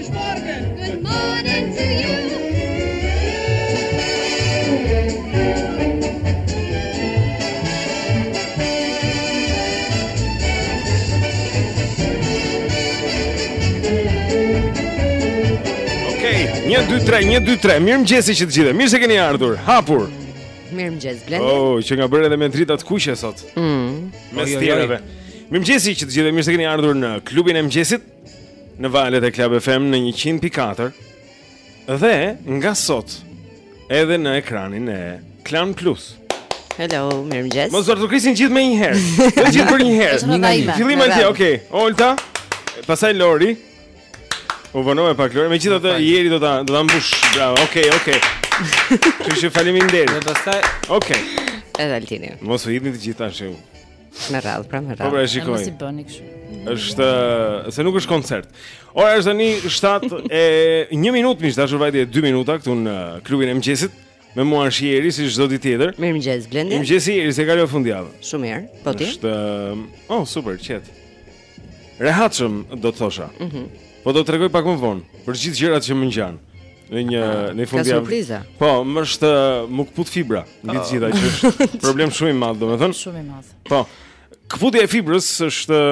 Okej, 1 2 3, 1 2 3. Mirëmëngjesi që të gjithëve. Mirë se keni ardhur. Hapur. Mirëmëngjes Blendi. Oh, që na bërë edhe me drita të kuqe sot. Mm. Me stjerave. Mirëmëngjesi që të gjithëve. Mirë se keni ardhur në klubin e mëngjesit. Në valët e Club FM në 100.4 Dhe nga sot Edhe në ekranin e Klan Plus Hello, mirëmëngjes Më zërë të gjithë menjëherë Dhe gjithë përnjëherë Një nga një Fillimi te, okej okay. Olta Pastaj Lori U vonove pak Lori, megjithatë Jeri do ta, do ta mbush, bravo, okej, okay, okej okay. Që faleminderit Dhe pastaj Okej okay. Edhe Altini Mos u hidni të gjithë ashtu Me radhë, pra me radhë. Po pra shikoj. Mos i bëni kështu. Është se nuk është koncert. Ora është tani 7 e 1 minutë, miq të dashur vajti 2 minuta këtu në klubin e mëngjesit. Me mua është Jeri si çdo ditë tjetër. Mirëmëngjes Blendi. Mirëmëngjes Jeri, si kaloi fundjava. Shumë mirë. Po ti? Është oh super, qetë. Rehatshëm do të thosha. Mhm. Mm po do të tregoj pak më vonë për gjithë gjërat që më ngjanë. në një ah, në fundjavë. Surpriza. Po, më është më kput fibra mbi të oh. gjitha që është problem shumë i madh, domethënë. Shumë i madh. Po. Kputja e fibrës është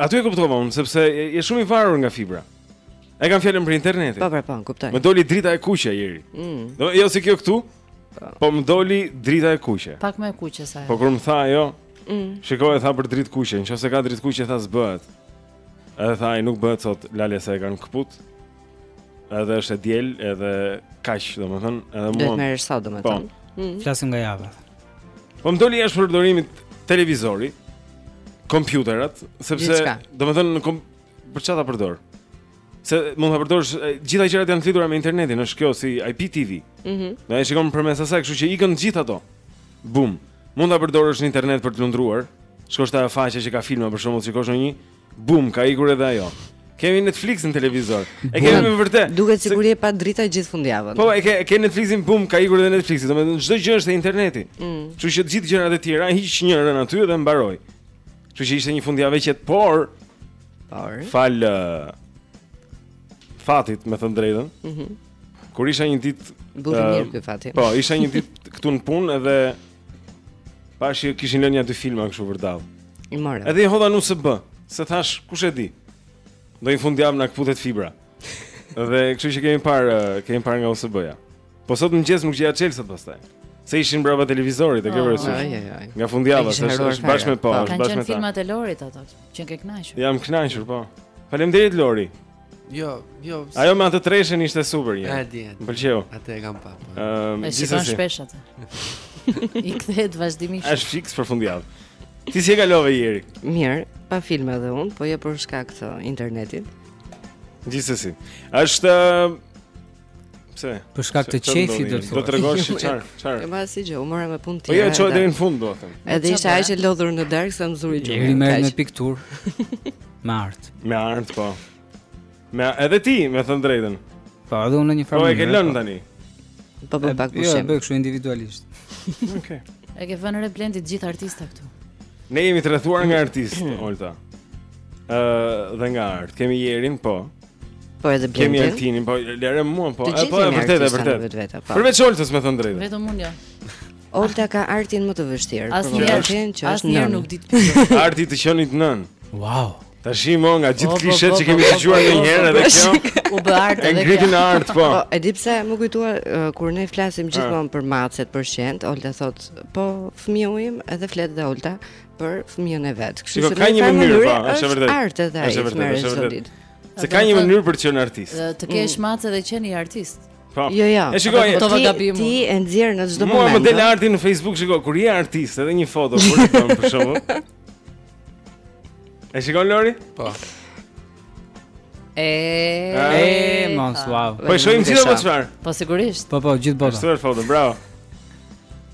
aty e kuptova unë sepse je shumë i varur nga fibra. E kam fjalën për internetin. Po, po, po, kuptoj. Më doli drita e kuqe Jeri. Mm. Do jo si kjo këtu. Po. po më doli drita e kuqe. Pak më e kuqe sa. Po kur më tha ajo, mm. shikoj tha për dritë kuqe, nëse ka dritë kuqe tha s'bëhet. Edhe tha ai nuk bëhet sot, lale se e kanë kput. Edhe është e diel, edhe kaq, domethënë, edhe mua. Do të merresh sot domethënë. Po. Mm. Flasim nga java. Po më doli jashtë përdorimit televizori, kompjuterat, sepse domethënë në kom... për çfarë ta përdor? Se mund ta përdorësh gjitha gjërat janë të lidhura me internetin, është kjo si IPTV. Mhm. Mm Do e shikon përmes asaj, kështu që ikën gjithë ato. Bum. Mund ta përdorësh në internet për të lundruar. Shkosh te faqja që ka filma për shembull, shikosh në një Bum, ka ikur edhe ajo. Kemi Netflix në televizor. E kemi me vërtet. Duket sikur je pa drita gjithë fundjavën. Po, e ke ke Netflixin bum, ka ikur edhe Netflixi. Domethënë çdo gjë është te interneti. Mm. Kështu mm. që të gjithë gjërat e tjera hiq njërën aty dhe mbaroi. Kështu që ishte një fundjavë që por por falë uh, fatit, me thënë të drejtën. Mhm. Mm kur isha një ditë Bëri mirë ky fati. Po, isha një ditë këtu në punë edhe Pashë kishin lënë nja dy filma kështu vërdallë. I mora. Edhe i hodha në USB, se thashë kush e di. Ndonjë fundjavë na kputet fibra. Dhe kështu që kemi parë, kemi parë nga USB-ja. Po sot në mëngjes nuk gjeja çelësat pastaj. Se ishin prapa televizorit, e ke vërejtur. Nga fundjava, se është bashkë me pa, po, është bashkë me ta. Kanë qenë filmat e Lorit ato, që je kënaqur. Jam kënaqur, po. Faleminderit Lori. Jo, jo. Ajo me atë treshen ishte super një. Edi, edi. Më pëlqeu. Atë e kam pa. Po. Ëm, gjithsesi. Është shumë shpesh atë. I kthehet vazhdimisht. Është fiks për fundjavë. Ti si e kalove Jeri? Mirë, pashë filma dhe unë, po jo për shkak të internetit. Gjithsesi. Është Pse? Për shkak të qefit do të thotë. Do tregosh çfarë? Çfarë? Jo, s'bëra asgjë, u mora me punë tjetër. Po jo, çoj deri në fund do të them. Edhe isha aq e lodhur në darkë sa më zuri gjumi. Jeri merr me pikturë. Me art. Me art, po. Me edhe ti, me thënë drejtën. Po, edhe unë në një farë. Po e ke lënë po. tani. Po bëj pak pushim. Jo, bëj kështu individualisht. Okej. E ke vënë re Blendi të gjithë artista këtu. Ne jemi të rrethuar nga artistë, Olta. Ëh, dhe nga art. Kemi Jerin, po. Po edhe Blendi. Kemi Altinin, po lere mua, po. Të po, e vërtetë, e vërtetë. Po. Përveç Oltës me thënë drejtë. Vetëm unë jo. Olta ka artin më të vështirë, por vërtetë që është nën. Asnjë nuk di të pyet. Arti të qenit nën. Wow. Tash i mon nga gjithë klishetë që kemi dëgjuar një herë edhe kjo. U bë art edhe. E ngriti në art po. Po, e di pse m'u kujtua kur ne flasim ah. gjithmonë për macet, për qentë, Olta thot, po fëmija im edhe flet dhe Olta për fëmijën e vet. Kështu që ka një mënyrë, është vërtet. Art edhe ai. Është vërtet, është vërtet. Se ka një mënyrë për të qenë artist. Të kesh mm. mace dhe qen je artist. Po. Jo, jo. E shikoj, po ti, ti, ti e nxjerr në çdo moment. Mua më del arti në Facebook, shikoj kur je artist, edhe një foto kur e bën për shkakun. E shikon Lori? Po. E, e, mos, wow. Po shojmë gjithë apo çfarë? Po sigurisht. Po po, gjithë bota. Është foto, bravo.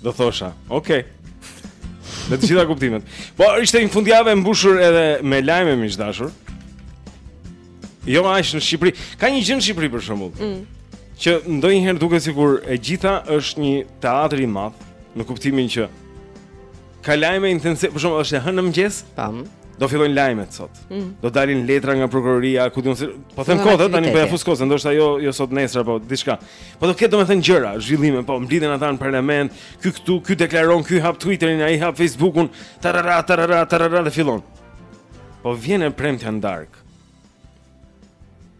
Do thosha, okay. Në të gjitha kuptimet. Po ishte një fundjavë e mbushur edhe me lajme miq të dashur. Jo dhe aq në Shqipëri. Ka një gjë në Shqipëri për shembull. Mm. Që ndonjëherë duket sikur e gjitha është një teatër i madh, në kuptimin që ka lajme intensive, për shembull është e hënë në mëngjes. Tam. Do fillojnë lajmet sot. Mm. Do dalin letra nga prokuroria, ku di unë se po them kot tani po ia fus kot, ndoshta jo jo sot nesër apo diçka. Po do ketë domethënë gjëra, zhvillime, po mblidhen ata në parlament, ky këtu, ky deklaron, ky hap Twitterin, ai hap Facebookun, tarara tarara tarara dhe fillon. Po vjen e premtja në darkë.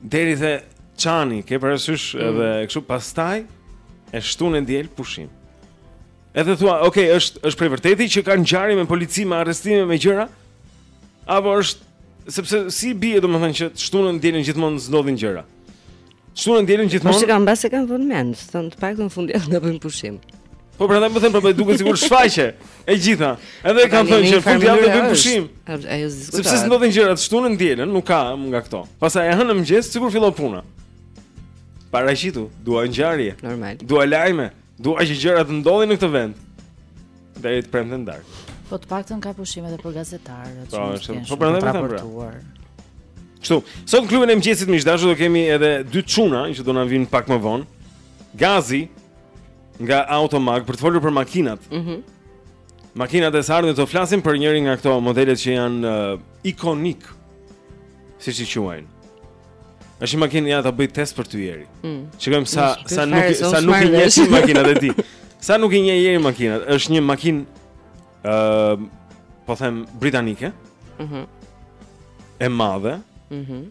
Deri te Çani, ke parasysh mm. edhe kështu pastaj e shtunë e diel pushim. Edhe thua, ok, është është prej vërteti që kanë ngjarje me polici me arrestime me gjëra? Apo është sepse si bie domethënë që shtunën dielën gjithmonë s'ndodhin gjëra? Shtunën dielën gjithmonë? Po se ka mbase kanë vënë mend, thonë të paktën fundjavë do bëjmë pushim. Po prandaj më thën prandaj duket sikur shfaqje e gjitha. Edhe e kanë thënë që fundjavë të bëjmë pushim. Ajo diskutohet. Se s'ndodhin gjëra të shtunën dielën, nuk ka nga këto. Pastaj e hënë mëngjes sikur fillon puna. Paraqitu, dua ngjarje. Normal. Dua lajme. Dua që gjërat të ndodhin në këtë vend. Deri të premten darkë. Po të paktën ka pushim edhe për gazetarët. Po, shumë. Po prandaj me thënë. Pra. Kështu, sot në klubin e mëngjesit miq të dashur do kemi edhe dy çuna që do na vijnë pak më vonë. Gazi nga Automag për të folur për makinat. Mhm. Mm makinat e së ardhmes do të flasim për njërin nga këto modelet që janë uh, ikonike. Siç i quajnë. Është një makinë ja ta bëj test për ty Jeri. Mm. Shikojmë sa sa nuk sa nuk i njeh makinat ti. Sa nuk i njeh Jeri makinat. Është një makinë ë uh, po them britanike. Mhm. Mm e madhe. Mhm. Mm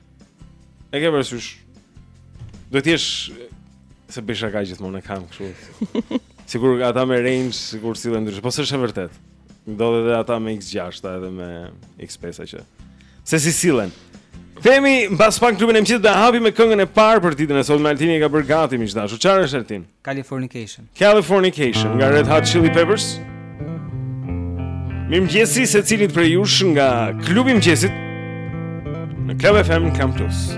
E ke parasysh? Do të qesh se bëj shaka gjithmonë e kam kështu. Sikur ata me Range, sikur sillen ndryshe, po s'është e vërtetë. Ndodh edhe ata me X6 edhe me X5 që. Se si sillen. Themi mbas pak klubin e mëngjesit do e hapim me këngën e parë për ditën e sotme Altini e ka bërë gati miq të dashur. Çfarë është Altin? Californication. Californication nga Red Hot Chili Peppers. Mirëmëngjesi secilit prej jush nga klubi i mëngjesit Në Club FM Campus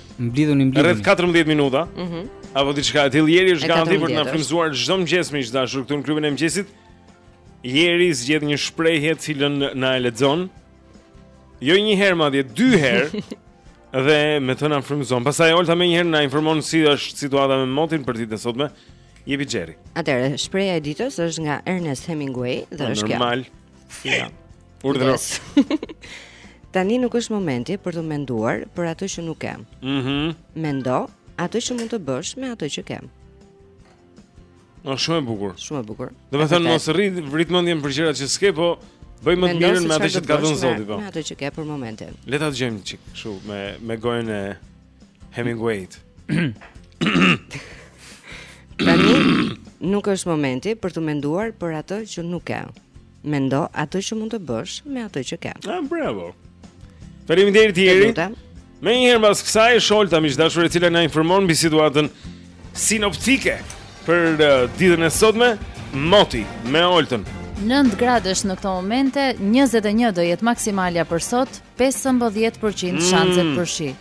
Mblidhuni, mblidhuni. 7 e 14 minuta. Mhm. Mm apo diçka e tillë Jeri është gati për të na frymëzuar çdo mëngjes miq të dashur këtu në klubin e mëngjesit. Ieri zgjedh një shprehje të cilën na e lexon. Jo një herë, madje dy herë. dhe me të na frymëzon. Pastaj Olta menjëherë na informon si është situata me motin për ditën e sotme. Jepi Jeri. Atëherë, shprehja e ditës është nga Ernest Hemingway dhe është kjo. Normal. Ja. Urdhëro. Tani nuk është momenti për të menduar për atë që nuk ke. Mhm. Mm Mendo atë që mund të bësh me atë që ke. Është shumë e bukur. Shumë e bukur. Do të thotë mos rri vrit mendjen për gjërat që s'ke, po bëj më të mirën me atë që të ka dhënë Zoti po. Me atë që ke për momentin. Le ta dëgjojmë një çik kështu me me gojën e Hemingway. Tani nuk është momenti për të menduar për atë që nuk ke. Mendo atë që mund të bësh me atë që ke. Ah, bravo. Faleminderit Jeri. Menjëherë mbas kësaj është Olta miq të dashur e cila na informon mbi situatën sinoptike për uh, ditën e sotme, moti me Oltën. 9 gradë është në këto momente, 21 do jetë maksimalja për sot, 15% mm. shanset për shi.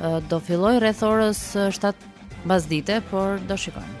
Uh, do filloj rreth orës 7 uh, mbasdite, por do shikojmë.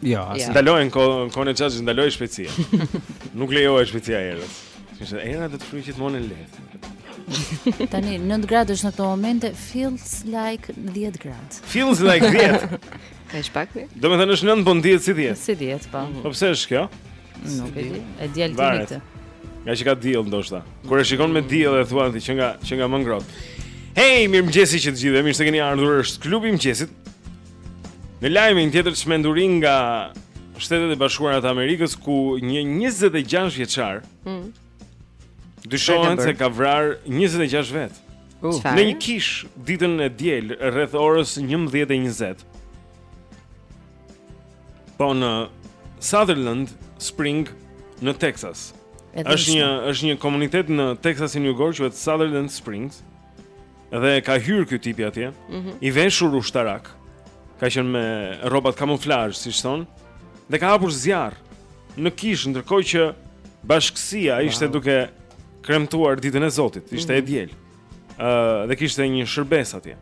Jo, as. Ja. Ndalojnë kohën e çaj, ndalohet shpejtësia. Nuk lejohet shpejtësia e erës. Kështu që era do të fryjë gjithmonë lehtë. Tani 9 gradë është në këto momente, feels like 10 gradë. Feels like 10. Kaq pak? Do me thënë është 9 po ndihet si 10. Si 10 po. Po pse është kjo? Nuk e di. E di Altin këtë. Nga që ka diell ndoshta. Kur e shikon me diell edhe thua ti që nga që nga më ngrohtë. Hey, mirëmëngjesi që të gjithë. Mirë se keni ardhur. Është klubi i mëngjesit. Në lajmin tjetër çmenduri nga Shtetet e Bashkuara të Amerikës ku një 26-vjeçar mm. dyshohet se ka vrarë 26 vetë. Uh. Në një kishë ditën e diel rreth orës 11:20. Po në Sutherland Spring në Texas. Është një është një komunitet në Texasin Jugor quhet Sutherland Springs. Dhe ka hyrë ky tipi atje, mm -hmm. i veshur ushtarak. Ka qenë me rrobat kamuflazh, siç thonë, dhe ka hapur zjarr në kishë ndërkohë që bashkësia wow. ishte duke kremtuar ditën e Zotit, ishte mm -hmm. e diel. Ëh, uh, dhe kishte një shërbesë atje.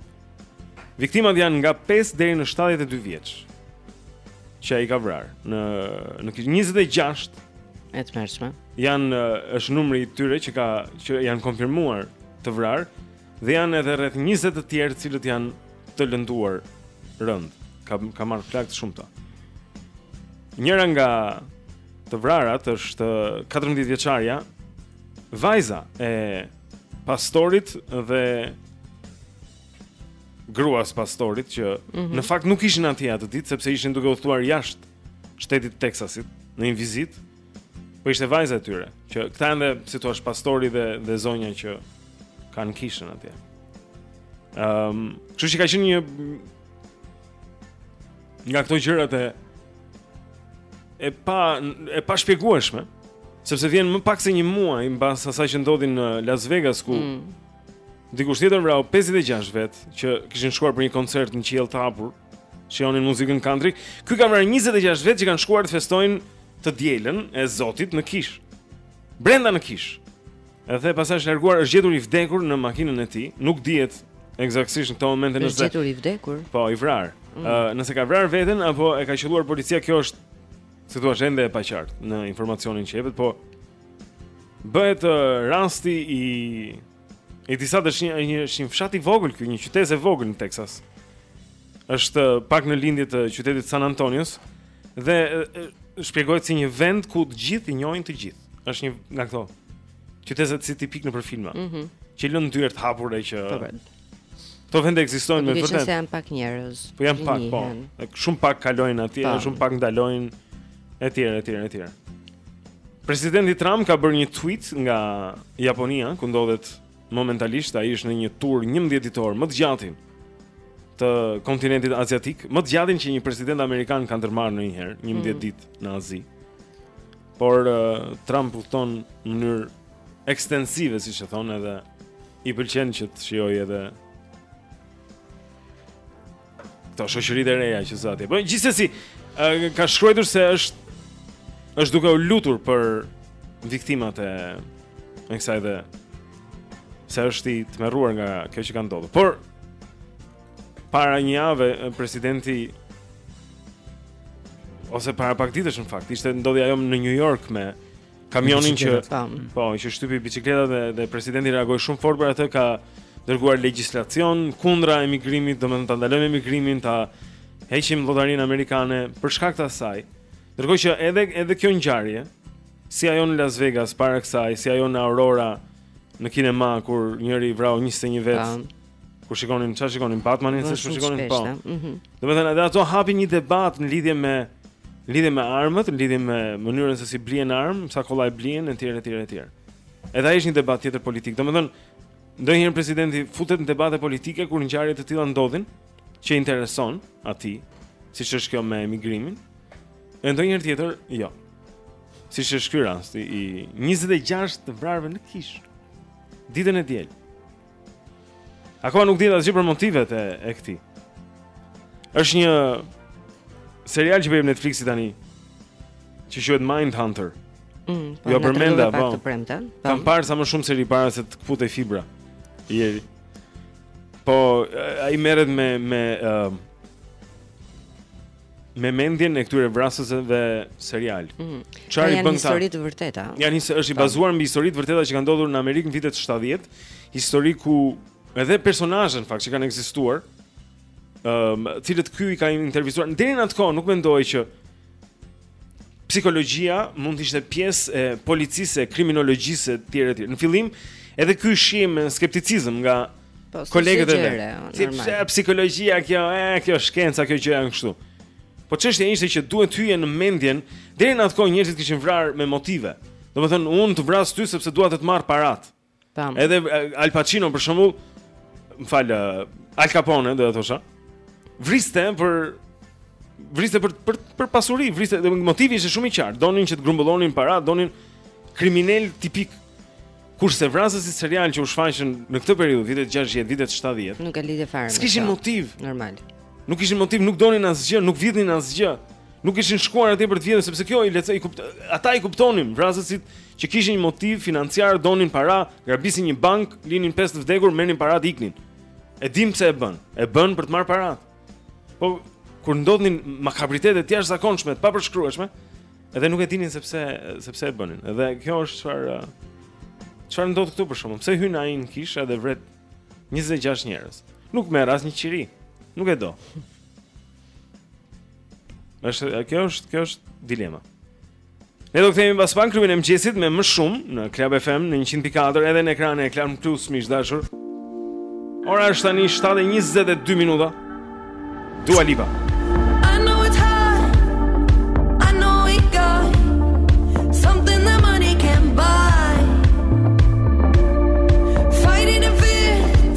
Viktimat janë nga 5 deri në 72 vjeç. Që ai ka vrarë në në kishë 26 E tmerrshme Janë, eh, është numri i tyre që, ka, që janë konfirmuar të vrarë Dhe janë edhe rreth 20 të tjerë të cilët janë të lënduar rëndë Ka, ka marrë plagë të shumta Njëra nga të vrarat është 14 eh, vjeçarja Vajza e pastorit dhe gruas së pastorit që mm -hmm. në fakt nuk ishin atje atë ditë sepse ishin duke udhëtuar jashtë shtetit të Teksasit në një vizitë. Po ishte vajza e tyre, që këta janë dhe si thua pastori dhe dhe zonja që kanë kishën atje. Ehm, um, kështu që ka qenë një nga këto gjërat e e pa e pa shpjegueshme, sepse vjen më pak se një muaj mbas asaj që ndodhi në Las Vegas ku mm. dikush tjetër vrau 56 vetë që kishin shkuar për një koncert në qiell të hapur. Shijonin muzikën country. Ky ka vrarë 26 vetë që kanë shkuar të festojnë të dielën e Zotit në kishë. Brenda në kishë. Edhe pastaj është larguar, është gjetur i vdekur në makinën e tij. Nuk dihet ekzaktësisht në këto momente nëse është gjetur i vdekur. Po, i vrarë. Mm. Uh, nëse ka vrarë veten apo e ka qëlluar policia, kjo është si thua ende e paqartë në informacionin që jepet, po bëhet uh, rasti i E disa është një fshat i vogël kjo, një qytezë e vogël në Texas. Është pak në lindje të qytetit San Antonios dhe shpjegohet si një vend ku të gjithë i njohin të gjithë. Është një nga këto qytete si tipik nëpër filma. Mhm. Mm që lënë dyert hapur e që po, po. Këto vende ekzistojnë me vërtet. Po janë pak njerëz. Po janë pak, po. Shumë pak kalojnë atje, po. shumë pak ndalojnë. Etj, etj, etj. Presidenti Trump ka bërë një tweet nga Japonia, ku ndodhet momentalisht, ai është në një tur 11 ditor më të gjatin të kontinentit aziatik, më të gjatin që një president amerikan ka ndërmarrë ndonjëherë, 11 mm. ditë në Azi. Por uh, Trump udhton në mënyrë ekstensive, siç e thonë edhe i pëlqen që të shijojë edhe Këto shoqërit e reja që s'ka atje. Po gjithsesi, ë ka shkruar se është është duke u lutur për viktimat e e kësaj dhe se është i tmerruar nga kjo që ka ndodhur. Por para një jave presidenti ose para pak ditësh në fakt ishte ndodhi ajo në New York me kamionin që po, që shtypi biçikletat dhe dhe presidenti reagoi shumë fort për atë ka dërguar legjislacion kundra emigrimit, domethënë ta ndalojmë emigrimin, ta heqim llotarinë amerikane për shkak të asaj. Ndërkohë që edhe edhe kjo ngjarje, si ajo në Las Vegas para kësaj, si ajo në Aurora në kinema kur njëri vrau 21 vetë. Kur shikonin, çfarë shikonin Batmanin, seç shikonin po. Mhm. Domethënë, edhe ato hapin një debat në lidhje me lidhje me armët, në lidhje me mënyrën se si blihen armët, sa kollaj blihen etj etj etj. Edhe ai është një debat tjetër politik. Domethënë, ndonjëherë presidenti futet në debate politike kur ngjarje të tilla ndodhin që i intereson atij, siç është kjo me emigrimin. E ndonjëherë tjetër, jo. Siç është ky rasti i 26 të vrarëve në kishë. Ditën e diel. Akoma nuk dihet asgjë për motivet e e këtij. Është një serial që bën Netflixi tani. Që quhet Mindhunter. Mm, po, e përmenda, po. po. Kam parë sa më shumë seri para se të këputej fibra. Ieri. Po ai merret me me uh, me mendjen e këtyre vrasësve serial. Mhm. Çfarë mm. i bën ata? Janë histori të vërteta. Janë histori, është i bazuar mbi histori të vërteta që kanë ndodhur në Amerikë në vitet 70, histori ku edhe personazhe në fakt që kanë ekzistuar, ëm, um, të cilët ky i ka intervistuar deri në atë kohë, nuk mendohej që psikologjia mund të ishte pjesë e policisë, kriminologjisë etj etj. Në fillim edhe ky shihet me skepticizëm nga po, kolegët e vet. Si pse psikologjia kjo, e kjo shkenca kjo gjë janë kështu. Po çështja ishte që duhet të hyje në mendjen deri në atë kohë njerëzit kishin vrarë me motive. Domethënë unë të vras ty sepse dua të të marr paratë. Tam. Edhe Al Pacino për shembull, më fal, Al Capone do të thosha. Vriste për vriste për për për pasuri, vriste dhe motivi ishte shumë i qartë. Donin që të grumbullonin para, donin kriminel tipik. Kurse vrasësit serial që u shfaqën në këtë periudhë, vitet 60, vitet 70. Nuk ka lidhje fare. S'kishin motiv. Normal. Nuk kishin motiv, nuk donin asgjë, nuk vidhnin asgjë. Nuk ishin shkuar atje për të vjedhur sepse kjo i lehtësoi, ata i kuptonin vrasësit që kishin një motiv financiar, donin para, grabisnin një bankë, linin pesë të vdekur, merrnin paratë iknin. E dim pse e bën. E bën për të marrë paratë. Po kur ndodhnin makabritete të jashtëzakonshme, të papërshkrueshme, edhe nuk e dinin se pse se pse e bënin. Edhe kjo është çfarë çfarë ndodh këtu për shkakun. Pse hyn ai në kishë edhe vret 26 njerëz. Nuk merr asnjë qiri. Nuk e do. Është kjo është kjo është dilema. Ne do të kthehemi pas pak në klubin e mëngjesit me më shumë në Club FM në 100.4 edhe në ekranin e Klan Plus miq të dashur. Ora është tani 7:22 minuta. Dua Lipa.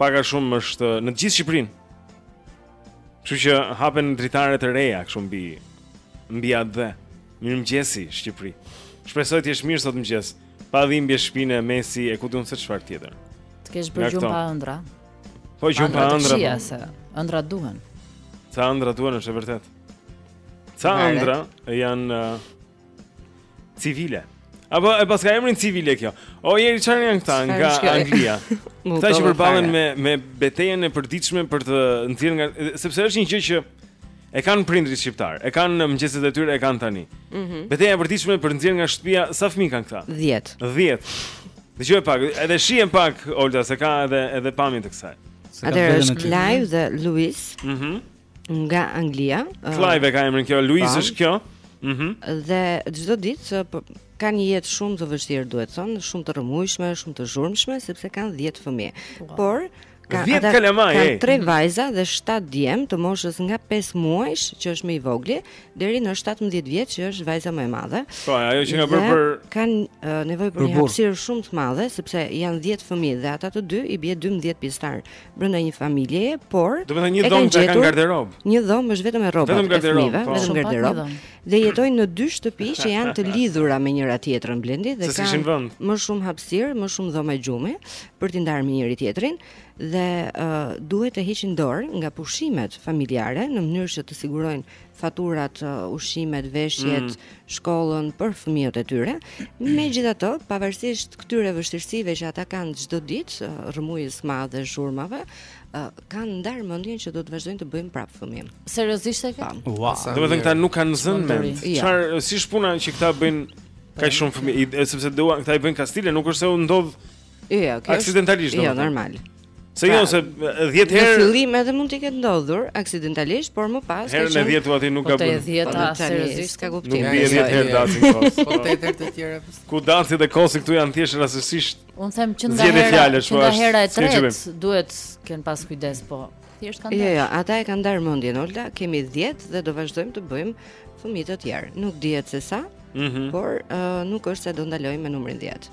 Pak a shumë është në të gjithë Shqipërinë. Kështu që hapen dritare të reja kështu mbi mbi atë dhe. Mirëmëngjesi Shqipëri. Shpresoj të jesh mirë sot mëngjes. Pa dhimbje shpine e mesi e ku di un se çfarë tjetër. Të kesh bërë gjumë pa ëndra. Po gjumë pa ëndra. Po. Se ëndra duhen. Ca ëndra duhen është e vërtet. Ca ëndra janë uh, Civile. Apo e paska emrin civile kjo. O jeri çfarë janë këta nga Anglia? Këta që përballen me me betejën e përditshme për të nxjerr nga sepse është një gjë që e kanë prindrit shqiptar, e kanë në mëngjeset e tyre, e kanë tani. Mhm. Mm Beteja e përditshme për të nxjerr nga shtëpia, sa fëmijë kanë këta? 10. 10. Dëgjoj pak, edhe shihe pak Olta se ka edhe edhe pamje të kësaj. Atëherë është Clive dhe Louis. Mhm. Mm nga Anglia. Clive ka emrin kjo, Louis po. është kjo. Mhm. Dhe çdo ditë po, ka një jetë shumë të vështirë, duhet thënë, shumë të rrëmujshme, shumë të zhurmshme sepse kanë 10 fëmijë. Wow. Por ka ata kanë tre vajza dhe 7 djem të moshës nga 5 muajsh që është më i vogli deri në 17 vjeç që është vajza më e madhe. Po, ajo që ka bërë për kanë nevojë për një hapësirë shumë të madhe sepse janë 10 fëmijë dhe ata të dy i bie 12 pjesëtar. brenda një familjeje, por Do të thonë një dhomë që kanë garderob. Një dhomë është vetëm e rrobave. Vetëm garderob, po. vetëm garderob. Dhe jetojnë në dy shtëpi që janë të lidhura me njëra tjetrën Blendi dhe kanë më shumë hapësirë, më shumë dhoma gjumi për t'i ndarë me njëri tjetrin dhe uh, duhet të heqin dorë nga pushimet familjare në mënyrë që të sigurojnë faturat, uh, ushqimet, veshjet, mm. shkollën për fëmijët e tyre. Megjithatë, pavarësisht këtyre vështirësive që ata kanë çdo ditë, uh, rrëmujës madhe dhe zhurmave, uh, kanë ndar mendjen që do të vazhdojnë të bëjnë prapë fëmijë. Seriozisht e kanë? Po. Wow. Do të thënë këta nuk kanë zënë mend. Çfarë, si është puna që këta bëjnë kaq shumë fëmijë, sepse duan këta i bëjnë kastile, nuk është se u ndodh Jo, jo, kjo aksidentalisht. Jo, normal. Se jo pra, se 10 herë. Në fillim edhe mund të ketë ndodhur aksidentalisht, por më pas ka qenë. Herën e 10 aty nuk ka bërë. Po 10 ta seriozisht s'ka kuptim. Nuk bie 10 herë daci në kos. Po 8 herë të tjera. Ku daci dhe kosi këtu janë thjesht rastësisht. Un them që nga hera, që nga hera e tretë duhet të kenë pas kujdes po. Thjesht kanë. Jo, jo, ata e kanë ndar mendjen Olta, kemi 10 dhe do vazhdojmë të bëjmë fëmijë të tjerë. Nuk dihet se sa. Mm -hmm. Por uh, nuk është se do ndalojmë me numrin 10.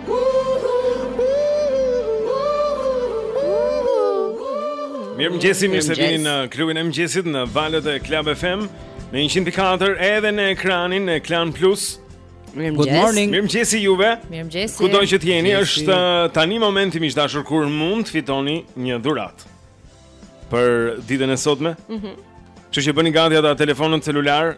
Mirëmëngjesi, mirë se vini në klubin e mëngjesit në valët e Club FM në 104 edhe në ekranin e Klan Plus Mirë Good morning Mirëmëngjesi juve Mirëmëngjesi Kudo që të jeni është uh, tani momenti miq të dashur kur mund të fitoni një dhuratë për ditën e sotme mm -hmm. Kështu që bëni gati ata telefonat celular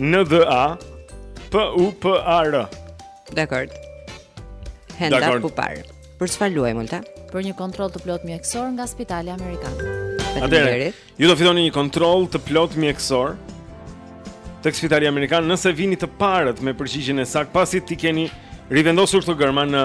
N D A P U P A R. Dakor. Henda Pupar. Për çfarë luajmë Olta? Për një kontroll të plotë mjekësor nga Spitali Amerikan. Atëherë, ju do fitoni një kontroll të plotë mjekësor tek Spitali Amerikan nëse vini të parët me përgjigjen e saktë pasi t'i keni rivendosur këto gërma në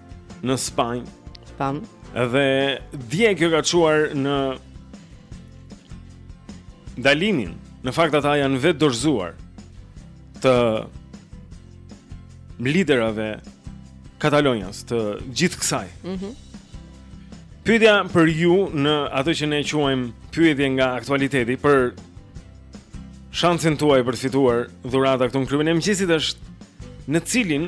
në Spanjë. Po. Dhe dje kjo ka çuar në ndalimin. Në fakt ata janë vetëdorëzuar të liderave katalonjas të gjithë kësaj. Mhm. Mm Pyetja për ju në atë që ne quajmë pyetje nga aktualiteti për shansin tuaj për të fituar dhurata këtu në klubin e mëngjesit është në cilin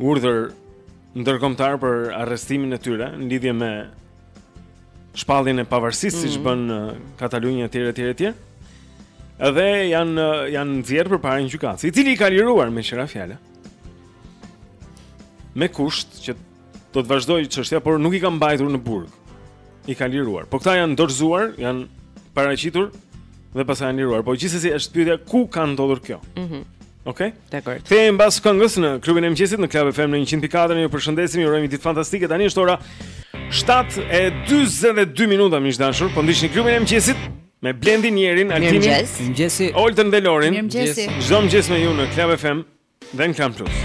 urdhër ndërkombëtar për arrestimin e tyre në lidhje me shpalljen e pavarësisë mm -hmm. siç mhm. bëri uh, Katalunja etj etj etj. Edhe janë uh, janë nxjerr përpara një gjykatësi, i cili i ka liruar me një fjalë. Me kusht që do të vazhdojë çështja, por nuk i ka mbajtur në burg. I ka liruar. Po këta janë dorëzuar, janë paraqitur dhe pastaj janë liruar. Po gjithsesi është pyetja ku ka ndodhur kjo. Mhm. Mm Okej. Okay? Dekord. Kthehemi pas këngës në klubin e mëngjesit në Club FM në 104. Ju përshëndesim, ju urojmë ditë fantastike. Tani është ora 7:42 minuta, miq të dashur. Po ndiqni klubin e mëngjesit me Blendin Jerin, Altinin. Mëngjes. Mëngjesi. Oltën dhe Lorin. Mëngjesi. Çdo mëngjes me ju në Club FM dhe në Klan Plus.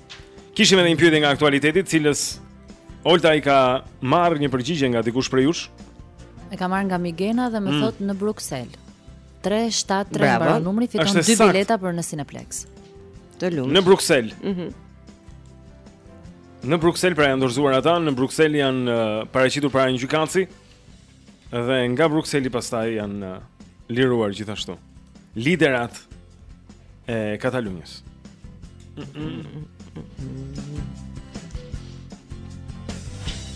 Kishim edhe një pyetje nga aktualiteti, cilës Olta i ka marrë një përgjigje nga dikush prej jush. E ka marrë nga Migena dhe më mm. thot në Bruksel. 373 mbaron numri, fiton dy bileta për në Cineplex. Të lumtë. Në Bruksel. Mhm. Mm në Bruksel pra janë dorëzuar ata, në Bruksel janë uh, paraqitur para një gjykatësi. Dhe nga Brukseli pastaj janë liruar gjithashtu liderat e Katalunjës.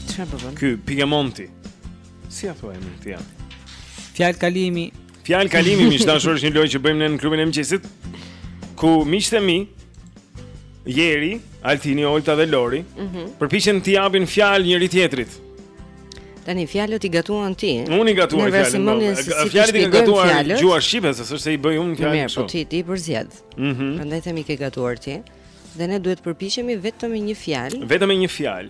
Çfarë? Po. Ky Pigamonti. Si ja thua emrin ti? Fjalë kalimi Fjalë kalimi miq të dashur është një lojë që bëjmë ne në klubin e mëngjesit ku miqtë e mi Jeri, Altini, Olta dhe Lori mm -hmm. përpiqen t'i japin fjalë njëri-tjetrit. Tani fjalët i gatuan ti. Unë i gatuaj fjalët. Po. Si fjalët i gatuan fjalët. Gjuha shqipe se s'është se i bëj unë fjalët. Mirë, po ti i përzgjedh. Mhm. Mm Prandaj themi ke gatuar ti. Dhe ne duhet të përpiqemi vetëm me një fjalë. Vetëm me një fjalë.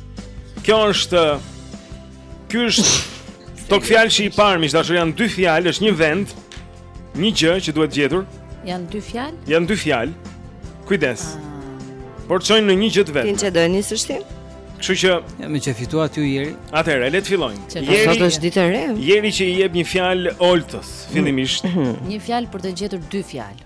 Kjo është Ky është togfjalëshi i parë, miq të dashur janë dy fjalë, është një vend, një gjë që duhet gjetur. Janë dy fjalë? Janë dy fjalë. Kujdes. Ah. Por çojnë në një gjë të vetme. Ti që do nisësh ti? Kështu që ja, meqë fitove ti Jeri. Atëherë, le të fillojmë. Jeri, sot është ditë e re. Jeri që i jep një fjalë Oltës, fillimisht. një fjalë për të gjetur dy fjalë.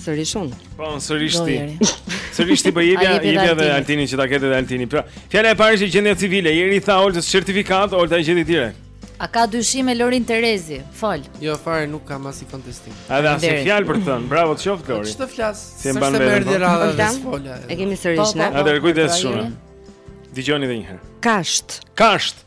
Sërish unë. Po, sërish ti. Sërish ti po jepja, jepja dhe Altini që ta ketë dhe Altini. Pra, fjala e parë ishte gjendja civile. Jeri tha Olta certifikatë, Olta gjeti direkt. A ka dyshime Lorin Terezi? Fol. Jo, fare nuk kam asnjë kontestim. A dhe asnjë fjalë për të thënë. Bravo të qoftë Lori. Ç'të flas? Si e mban vendin? Është radha e fola. E kemi sërish po, po, ne. Po, Atëherë kujdes shumë. Dëgjoni edhe një herë. Kashtë. Kashtë.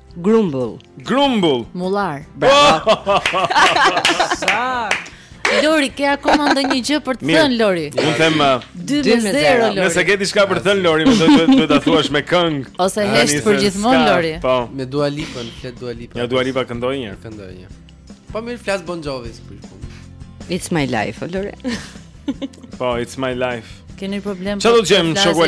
Grumbull. Grumbull. Mullar. Bravo. Sa? Lori, ke akoma ndonjë gjë për të thënë Lori? Unë them 2-0 Lori. Nëse ke diçka për të thënë Lori, më duhet duhet ta thuash me këngë. Ose hesht për gjithmonë Lori. Po. Me Dua Lipa, flet Dua Lipa. Ja Dua Lipa këndoje një herë. Këndoje një. Po mirë flas Bon Jovi për fund. It's my life, Lori. Po, it's my life. Keni problem? Çfarë do të jem shoku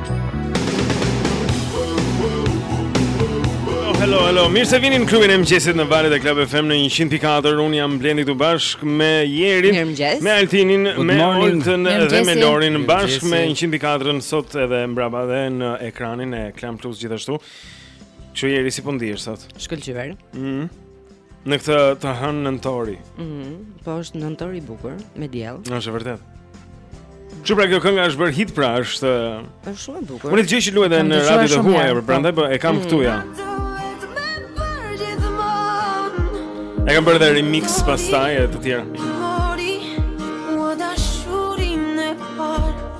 Hello, hello. Mirë se vini në klubin e mëngjesit në valët e Club FM në 104. Unë jam Blendi këtu bashkë me Jerin, me Altinin, Good me Oltën dhe me Lorin bashkë me 104 sot edhe mbrapa dhe në ekranin e Klan Plus gjithashtu. Jeri si po ndihesh sot? Shkëlqyer. Mhm. Mm Në këtë të hënë nëntori. Mhm. Mm po është nëntori i bukur me diell. Është e vërtetë. Shiko pra kjo kënga është bërë hit pra, është Është shumë e bukur. Unë dëgjoj që luhet edhe në radio të huaja, prandaj po e kam mm. këtu ja. E kanë bërë dhe remix pastaj e të tjera.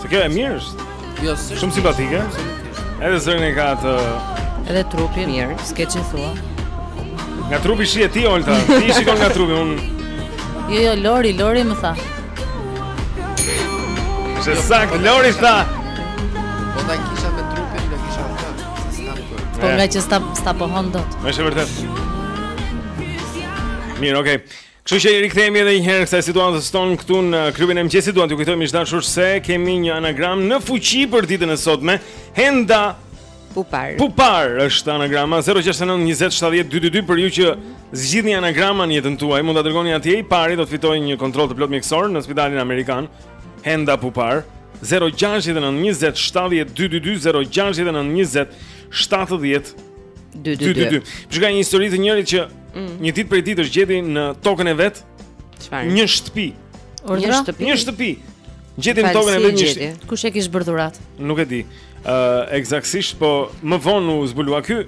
Se kjo e mirë është. Jo, s'është. Shumë simpatike. Edhe zërin e ka të Edhe trupi mirë, s'ke që thua. Nga trupi shi e ti, Olta. Ti shikon nga trupi, unë... Jo, jo, Lori, Lori më tha. Sakt, Lori tha. Po ta kisha me trupin, do kisha thënë. Po nga që s'ta s'ta pohon dot. Është vërtet. Mirë, okay. Kështu që i rikthehemi edhe një herë kësaj situatë ston këtu në klubin e mëngjesit, duam t'ju kujtojmë miq të dashur se kemi një anagram në fuqi për ditën e sotme. Henda Pupar. Pupar është anagrama 069 20 70 222 për ju që zgjidhni anagramën në jetën tuaj, mund ta dërgoni atje. I pari do të fitojë një kontroll të plotë mjekësor në spitalin amerikan. Henda Pupar 069 20 70 222 069 20 70 222. Ju një histori të njërit që Mm. Një ditë prej ditësh gjeti në tokën e vet çfarë? Një shtëpi. Një shtëpi. Një shtëpi. Gjeti në tokën e vet një shtëpi. Kush e kish bërë dhuratë? Nuk e di. Ë uh, eksaktësisht po më vonë u zbulua ky.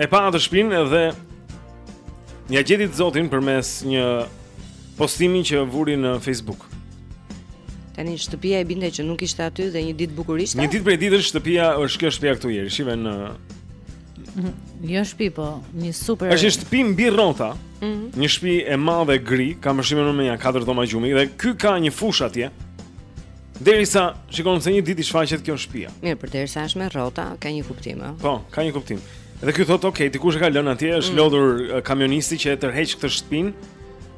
E pa atë shpinë dhe ia gjeti të zotin përmes një postimi që vuri në Facebook. Tani shtëpia e bindi që nuk ishte aty dhe një ditë të bukur ishte. Një ditë prej ditësh shtëpia është kjo shtëpia këtu Jeri, shihe në Jo shtëpi po, një super. Është një shtëpi mbi rrota. Mm -hmm. Një shtëpi e madhe gri, ka me sa shoh unë nja katër dhoma gjumi dhe ky ka një fushë atje. Derisa shikon se një ditë i shfaqet kjo shtëpi. Mirë, përderisa është me rrota, ka një kuptim, a? Po, ka një kuptim. Dhe ky thotë, "Ok, dikush e ka lënë atje, është mm -hmm. lodhur kamionisti që e tërheq këtë shtëpinë."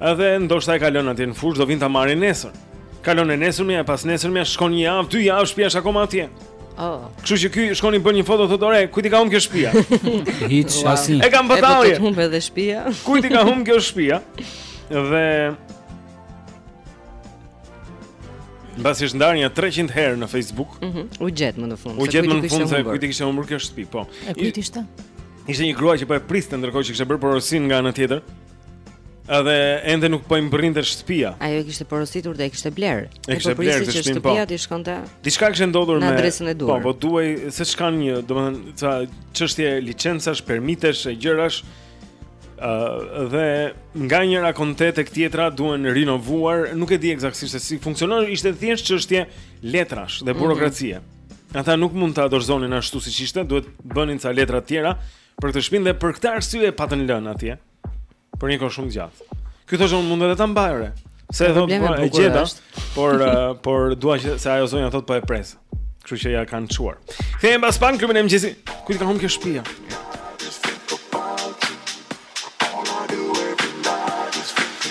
Edhe ndoshta e ka lënë atje në fushë, do vijnë ta marrin nesër. Kalon e nesërmja e pasnesërmja shkon një javë, dy javë, shtëpia është akoma atje. Oh. Kështu që ky shkon i bën një foto thotë ore, kujt i ka humb kjo shtëpia? Hiç asnjë. E kam batalje. Kujt i humb edhe shtëpia. Kujt i ka humb kjo shtëpia? Dhe Mbas është ndarë nja 300 herë në Facebook. Mhm. Mm u gjet më në fund. U gjet më në fund se kujt i kishte humbur kjo shtëpi, po. E kujt ishte? Ishte një grua që po e priste ndërkohë që kishte bërë porosinë nga ana tjetër. Edhe ende nuk po i mbërrinte shtëpia. Ajo e kishte porositur dhe e kishte blerë. E kishte po blerë shtëpinë po. Shtëpia t'i shkonte. Diçka kishte ndodhur me adresën e duhur. Po, po duket se ç'kanë një, domethënë, ca çështje licencash, permitesh e gjërash. Ë uh, dhe nga njëra konte tek tjetra duhen rinovuar, nuk e di eksaktësisht se si funksionon, ishte thjesht çështje letrash dhe mhm. burokracie. Mm -hmm. Ata nuk mund ta dorëzonin ashtu siç ishte, duhet bënin ca letra të tjera Për këtë shpinë dhe për këtë arsye e patën lënë atje për një kohë shumë të gjatë. Ky thoshte unë mund edhe ta mbaj ore. Se e thotë po, e gjeta, por uh, por duket që se ajo zonja thotë po e pres. Kështu që ia kanë çuar. Kthehemi pas pak në klubin e mëngjesit. Kujt i ka humbur kjo shtëpia?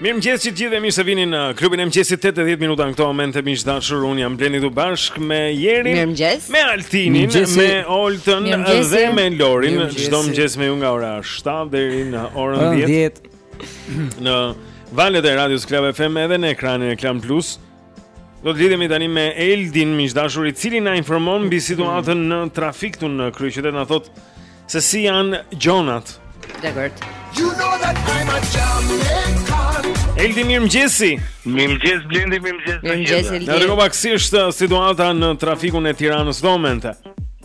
Mirëmëngjes të gjithë dhe mirë se vini në klubin e mëgjesit 80 minuta në këto momente miq të dashur Unë jam Blendi këtu bashkë me Jerin Mirëmëngjes Me Altinin, mëngjesi. me Oltën dhe me Lorin Çdo mëngjes me ju nga ora 7 deri në orën 10 Në valët e Radios Club FM edhe në ekranin e Klan Plus Do të lidhemi tani me Eldin miq të dashur i cili na informon mbi situatën në trafik këtu në kryeqytet na thotë se si janë gjërat. Dekord. You know that I'm a Jamaican. Eldi mirëmëngjesi. Mirëmëngjes Blendi, mirëmëngjes. Mirëmëngjes Eldi. Na trego pak si është uh, situata në trafikun e Tiranës këto momente.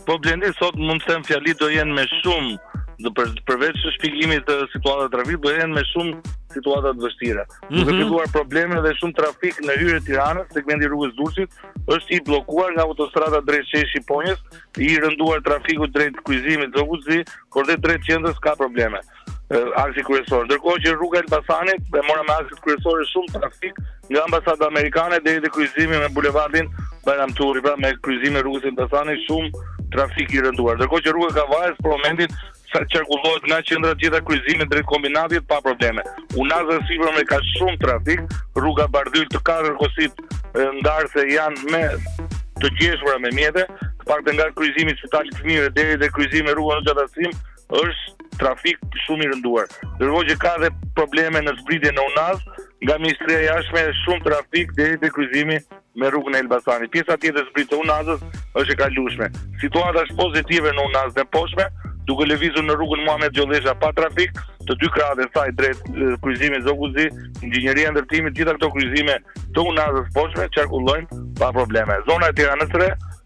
Po Blendi sot mund të them fjalët do jenë me shumë do për përveç shpjegimit të situatës trafikut do jenë me shumë situata të vështira. Mm -hmm. Duke filluar probleme dhe shumë trafik në hyrje të Tiranës, segmenti i rrugës së Durrësit është i bllokuar nga autostrada drejt Sheshit Shqiponjës, i rënduar trafiku drejt kryqëzimit Zogu i Zi, por dhe drejt qendrës ka probleme. Aksi kryesor. Ndërkohë që rruga e Elbasanit dhe mora me aksin kryesor është shumë trafik nga ambasada amerikane deri te kryqëzimi me bulevardin Bajram Curri, pra me kryqëzimin e rrugës së Elbasanit shumë trafik i rënduar. Ndërkohë që rruga e Kavajës për momentin sa qarkullohet nga qendra të gjitha kryqëzimet drejt kombinatit pa probleme. Unaza e sipërme ka shumë trafik, rruga Bardhyl të katër korsitë ndarëse janë më të ngjeshura me mjete, të paktën nga kryqëzimi Spitalit të Fëmijëve, deri te kryqëzimi rrugën në gjatasim, është trafik shumë i rënduar. Ndërkohë që ka dhe probleme në zbritje në unazë, nga Ministria e Jashtme shumë trafik deri te kryqëzimi me rrugën e Elbasanit. Pjesa tjetër e zbritjes së Unazës është e kalueshme. Situata është pozitive në Unazën e Poshtme, duke lëvizur në rrugën Muhamet Gjollesha pa trafik, të dy krahët e saj drejt kryqëzimit Zogu i Zi, inxhinieria e ndërtimit, të gjitha këto kryqëzime të Unazës së Poshtme qarkullojnë pa probleme. Zona e Tiranës së Re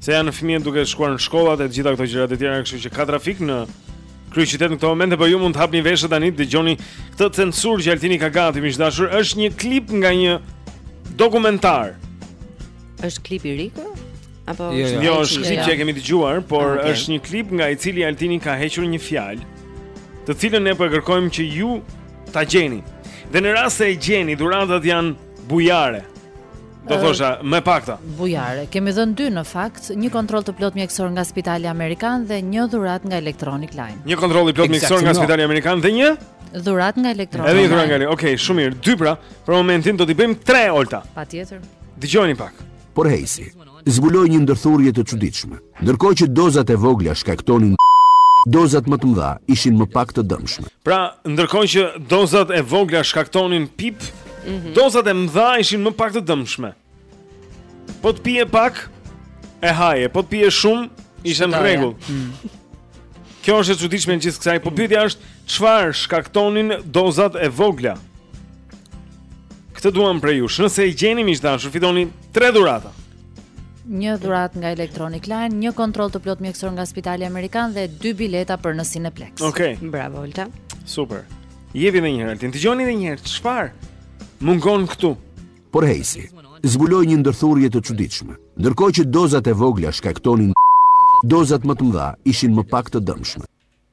Se janë fëmijët duke shkuar në shkolla, të gjitha këto gjërat e tjera, kështu që ka trafik në kryeqytet në këto momente, por ju mund të hapni veshët tani të dëgjoni këtë censurë që Altini ka gati miq të dashur, është një klip nga një dokumentar. Është klip i ri ky? Apo jo, jo, jo është klip që e kemi dëgjuar, por ah, okay. është një klip nga i cili Altini ka hequr një fjalë, të cilën ne po e kërkojmë që ju ta gjeni. Dhe në rast se e gjeni, dhuratat janë bujare. Do thosha, më e pakta. Bujare, kemi dhënë dy në fakt, një kontroll të plotë mjekësor nga Spitali Amerikan dhe një dhuratë nga Electronic Line. Një kontroll i plotë mjekësor nga Spitali Amerikan dhe një dhuratë nga Electronic Line. Edhe një dhuratë nga. Okej, okay, shumë mirë. Dy pra, për momentin do t'i bëjmë 3 Olta. Patjetër. Dëgjojeni pak. Por Heisi zbuloi një ndërthurje të çuditshme. Ndërkohë që dozat e vogla shkaktonin dozat më të mëdha ishin më pak të dëmshme. Pra, ndërkohë që dozat e vogla shkaktonin pip, mm -hmm. dozat e mëdha ishin më pak të dëmshme. Po të pije pak, e haje, po të pije shumë, ishte në rregull. Mm. Kjo është e çuditshmja e gjithë kësaj. Po pyetja është çfarë shkaktonin dozat e vogla? Këtë duam prej jush. Nëse e gjeni miq të dashur, fitoni 3 dhurata. Një dhuratë nga Electronic Line, një kontroll të plotë mjekësor nga Spitali Amerikan dhe dy bileta për në Cineplex. Okej. Okay. Bravo Olta. Super. Jepi dhe një herë, ta dëgjoni edhe një herë çfarë mungon këtu. Por Hejsi zbuloi një ndërthurje të çuditshme. Ndërkohë që dozat e vogla shkaktonin dozat më të mëdha ishin më pak të dëmshme.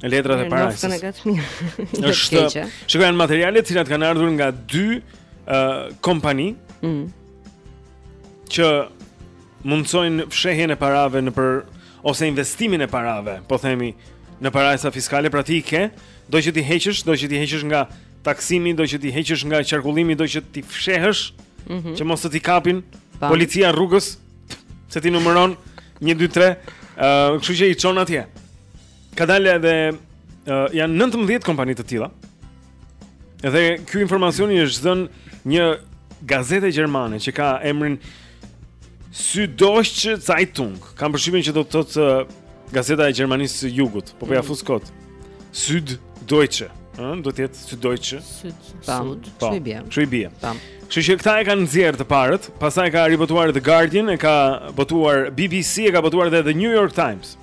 Letrat e parajsës. Nuk kanë gatshmi. Është. Shikoj janë materiale të cilat kanë ardhur nga dy ë uh, kompani. Mhm. Që mundësojnë fshehjen e parave në për ose investimin e parave, po themi në parajsa fiskale, pra ti i ke, do që t'i heqësh, do që t'i heqësh nga taksimi, do që t'i heqësh nga qarkullimi, do që t'i fshehësh, mm -hmm. që mos të t'i kapin, pa. policia rrugës, se t'i numëron, 1 2 3, uh, kështu që i çon atje. Ka dalë edhe uh, janë 19 kompani të tilla. Edhe ky informacioni i është dhënë një gazete gjermane që ka emrin Süddeutsche Zeitung. Kam përshtypjen që do të thotë uh, gazeta e Gjermanisë së Jugut, po po ia mm. fus kot. Süddeutsche, ëh, do të jetë Süddeutsche. Süd. Pam. Po. Çu i bie? Çu i bie? Pam. Kështu që këta e kanë nxjerrë të parët, pastaj e ka ribotuar The Guardian, e ka botuar BBC, e ka botuar edhe The New York Times.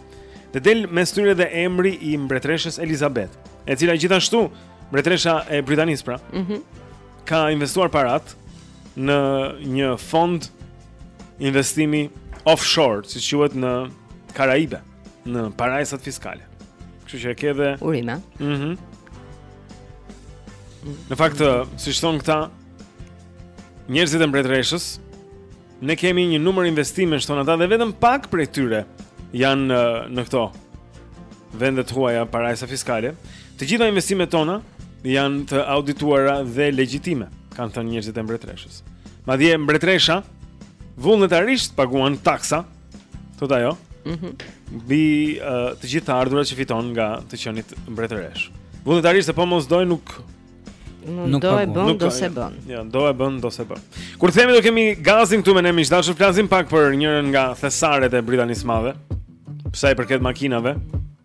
Dhe del mes tyre dhe emri i mbretëreshës Elizabeth, e cila gjithashtu mbretëresha e Britanisë pra. Mhm. Mm ka investuar paratë në një fond investimi offshore, si quhet në Karaibe. në parajsat fiskale. Kështu që e ke dhe urime. Mhm. Mm në fakt, siç thonë këta njerëzit e mbretëreshës, ne kemi një numër investimesh thonë ata dhe vetëm pak prej tyre janë në këto vende të huaja parajsa fiskale. Të gjitha investimet tona janë të audituara dhe legjitime, kanë thënë njerëzit e mbretëreshës. Madje mbretëresha vullnetarisht paguan taksa Thotë ajo. Mhm. Mm Mbi uh, të gjitha të ardhurat që fiton nga të qenit mbretëreshë. Vullnetarisht se po mos dojë nuk nuk do e bën, nuk, do s'e bën. Ja, jo, do e bën, do s'e bën. Kur themi do kemi Gazin këtu me ne miq të dashur, flasim pak për njërin nga thesaret e Britanisë së Madhe. Sa i përket makinave,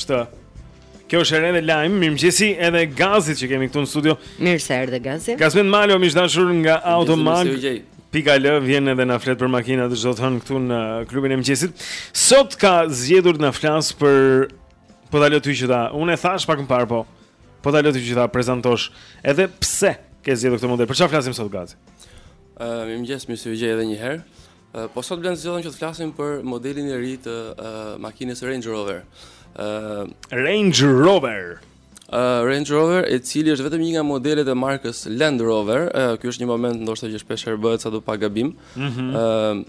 Shtë. Kjo është radha e lajmit, mirëmëngjes edhe Gazit që kemi këtu në studio. Mirë se erdhe Gazi. Gazmend Malo, miq të dashur nga Automag pika al vjen edhe na flet për makinat çdo të hënë këtu në klubin e mëngjesit. Sot ka zgjedhur të na flas për po ta lë ty që ta. Unë e thash pak më parë po. Po ta lë ty që ta prezantosh edhe pse ke zgjedhur këtë model. Për çfarë flasim sot Gazi? Ë, uh, mirëmëngjes, mirë se ju gjej edhe një herë. Po sot Blend zgjodhëm që të flasim për modelin e ri të makinës Range Rover. Range Rover. Range Rover, i cili është vetëm një nga modelet e markës Land Rover. Ky është një moment ndoshta që shpesh herë bëhet sadopak gabim. Ëh. Mhm.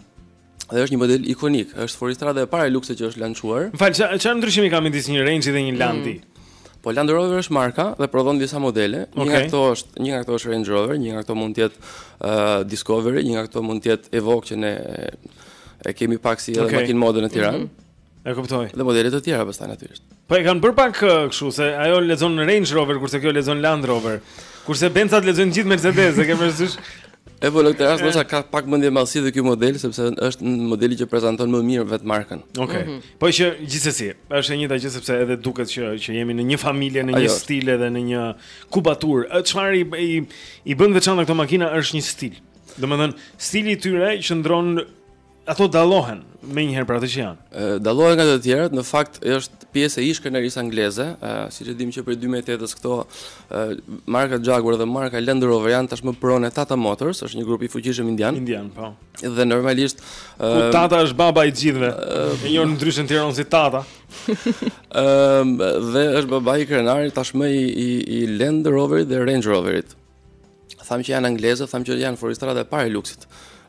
Dhe është një model ikonik. Është fuoristrada e parë luksi që është lançuar. Më fal, çfarë ndryshimi ka midis një Range dhe një Landi? Mm. Po Land Rover është marka dhe prodhon disa modele. Okay. Një nga këto është, një nga këto është Range Rover, një nga këto mund të jetë uh, Discovery, një nga këto mund të jetë Evoque që ne e kemi pak si edhe okay. makinë mode në Tiranë. Mm -hmm. E kuptoj. Dhe modele të tjera pastaj natyrisht. Po e kanë bërë pak kështu se ajo lexon Range Rover kurse kjo lexon Land Rover. Kurse Bencat lexojnë të gjithë Mercedes, e ke parasysh? E po në këtë rast ndoshta ka pak mendjemadhësi dhe ky model sepse është modeli që prezanton më mirë vetë markën. Okej. Okay. Mm -hmm. Po që gjithsesi, është e njëjta gjë sepse edhe duket që që jemi në një familje, në një stil edhe në një kubatur. Çfarë i, i i bën të veçanta këto makina është një stil. Domethënë, stili i tyre qëndron Ato dallohen menjëherë për atë që janë. Dallohen nga të tjerat, në fakt është pjesë e ish-krenarisë angleze, siç e dimë që prej 2008-s këto marka Jaguar dhe marka Land Rover janë tashmë pronë e Tata Motors, është një grup i fuqishëm indian. Indian, po. Dhe normalisht Ku Tata është babai i të gjithëve. E njohin ndryshe në Tiranë si Tata. Ëm dhe është babai krenar tashmë i i Land Roverit dhe Range Roverit. Thamë që janë angleze, thamë që janë fuoristradat e para të luksit.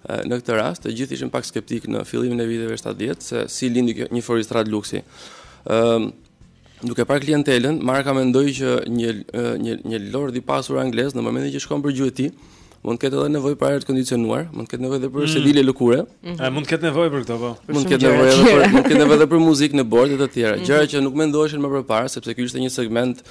Në këtë rast, të gjithë ishin pak skeptikë në fillimin e viteve 70 se si lindi kjo një fuoristradë luksi. Ëm duke parë klientelën, marka mendoi që një një një lord i pasur anglez në momentin që shkon për gjueti, mund të ketë edhe nevojë për ajër të kondicionuar, mund të ketë nevojë edhe për mm. sedile lëkure. Mhm. A mund të ketë nevojë për këto po? Mund të ketë nevojë edhe për mund të ketë nevojë edhe për muzikë në bord e të tjera. Mhm. Gjëra që nuk mendoheshin më përpara sepse ky ishte një segment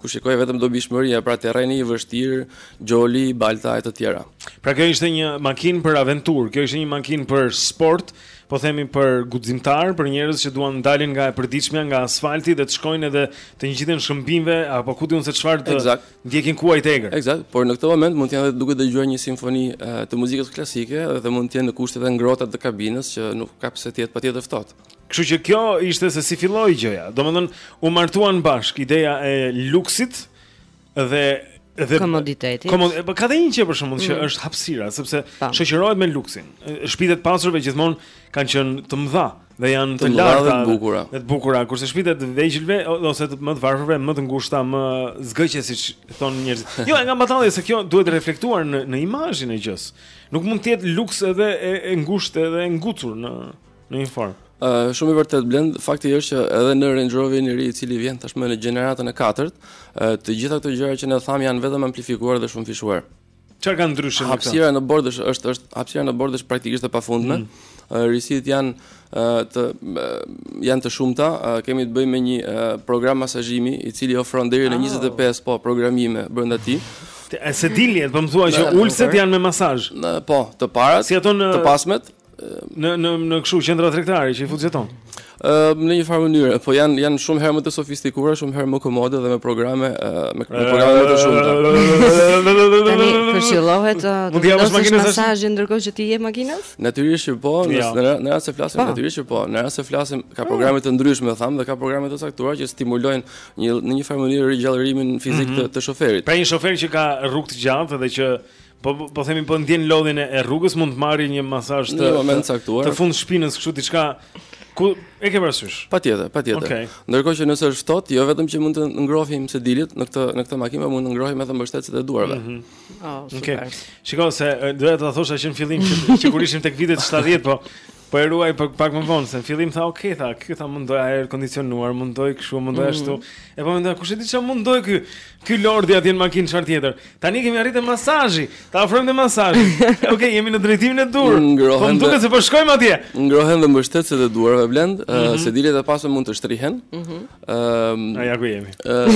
ku shikohej vetëm dobishmëria, pra terreni i vështirë, gjoli, balta e të tjera. Pra kjo ishte një makinë për aventurë, kjo ishte një makinë për sport, po themi për guximtarë, për njerëz që duan të dalin nga e përditshmja, nga asfalti dhe të shkojnë edhe të ngjiten shkëmbinjve apo ku di unë se çfarë të exact. ndjekin kuaj të egër. Eksakt, por në këtë moment mund të jenë duke dëgjuar një simfoni të muzikës klasike dhe mund të jenë në kushte të ngrohta të kabinës që nuk ka pse të jetë patjetër ftohtë. Kështu që kjo ishte se si filloi gjëja. Domethënë, u martuan bashkë ideja e luksit dhe dhe komoditetit. Komod, po ka dhe një që për shembull që mm. është hapësira, sepse po. shoqërohet me luksin. Shtëpitë e pasurve gjithmonë kanë qenë të mëdha dhe janë të, të larta dhe të bukura. Dhe të bukura, kurse shtëpitë të vegjëlve ose të më të varfërve, më të ngushta, më zgëqe siç thon njerëzit. Jo, nga ana tjetër se kjo duhet reflektuar në në imazhin e gjësë. Nuk mund të jetë luks edhe e, e ngushtë edhe e ngucur në Në një formë. Uh, shumë e vërtetë Blend, fakti është që edhe në Range Rover i ri i cili vjen tashmë në gjeneratën e katërt, uh, të gjitha këto gjëra që ne thamë janë vetëm amplifikuar dhe shumëfishuar. Çfarë ka ndryshuar këtu? Hapësira në bord është është është hapësira në bord është praktikisht e pafundme. Mm. Uh, Risitë janë uh, të uh, janë të shumta, uh, kemi të bëjmë me një uh, program masazhimi i cili ofron deri në 25 po programime brenda tij. Sediljet, po më thua që ulëset janë me masazh. Po, të parat, si ato në të pasmet, në në në kështu qendra tregtare që i fut zheton. Ëm në një farë mënyre, po janë janë shumë herë më të sofistikuara, shumë herë më komode dhe me programe me, me programe më të shumta. Tani këshillohet të vendos masazhin ndërkohë që ti i jep makinës? Natyrisht që po, në në rast se flasim po. natyrisht që po, në rast se flasim ka ah. programe të ndryshme, thamë dhe ka programe të caktuara që stimulojnë një në një farë mënyre rigjallërimin fizik mhm. të shoferit. Pra një shofer që ka rrugë të gjatë dhe që Po po, po themi po ndjen lodhjen e rrugës mund të marrë një masazh te te fundshpina kështu diçka ku e ke parasysh? Patjetër, patjetër. Okay. Ndërkohë që nëse është ftohtë, jo vetëm që mund të ngrohim sediljet në këtë në këtë makinë, mund të ngrohim edhe mbështetësit e duarve. Mhm. Mm oh, super. Okay. Shiko se doja ta thosha që në fillim që, që kur ishim tek vitet 70, po Po e ruaj për pak më vonë, se në fillim tha ok, tha, ky tha mund të dojë air kondicionuar, mund të dojë kështu, mund të dojë ashtu. Mm. E po mendoj, kush e di çfarë mund të dojë ky? Ky lordi atje në makinë çfarë tjetër? Tani kemi arritë te masazhi. Po afrohemi te masazhi. ok, jemi në drejtimin e duhur. Po më duket se po shkojmë atje. Ngrohen dhe mbështetësit e duarve Blend, mm -hmm. sediljet e pasme mund të shtrihen. Mm -hmm. Ehm, um, ja ku jemi. Ehm,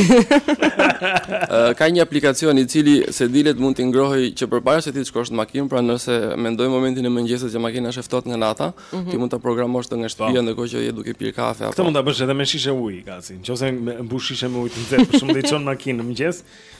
ka një aplikacion i cili sediljet mund t'i ngrohë që përpara se ti të shkosh në makinë, pra nëse mendoj momentin e mëngjesit që makina është ftohtë nga nata, mm -hmm. ti mund ta programosh që nga po. shtëpia ndërkohë që je duke pirë kafe apo. Këtë mund ta bësh edhe me shishe uji, Gazi. Nëse mbush shishe me ujë të nxehtë, për shembull, i çon në makinë në mëngjes,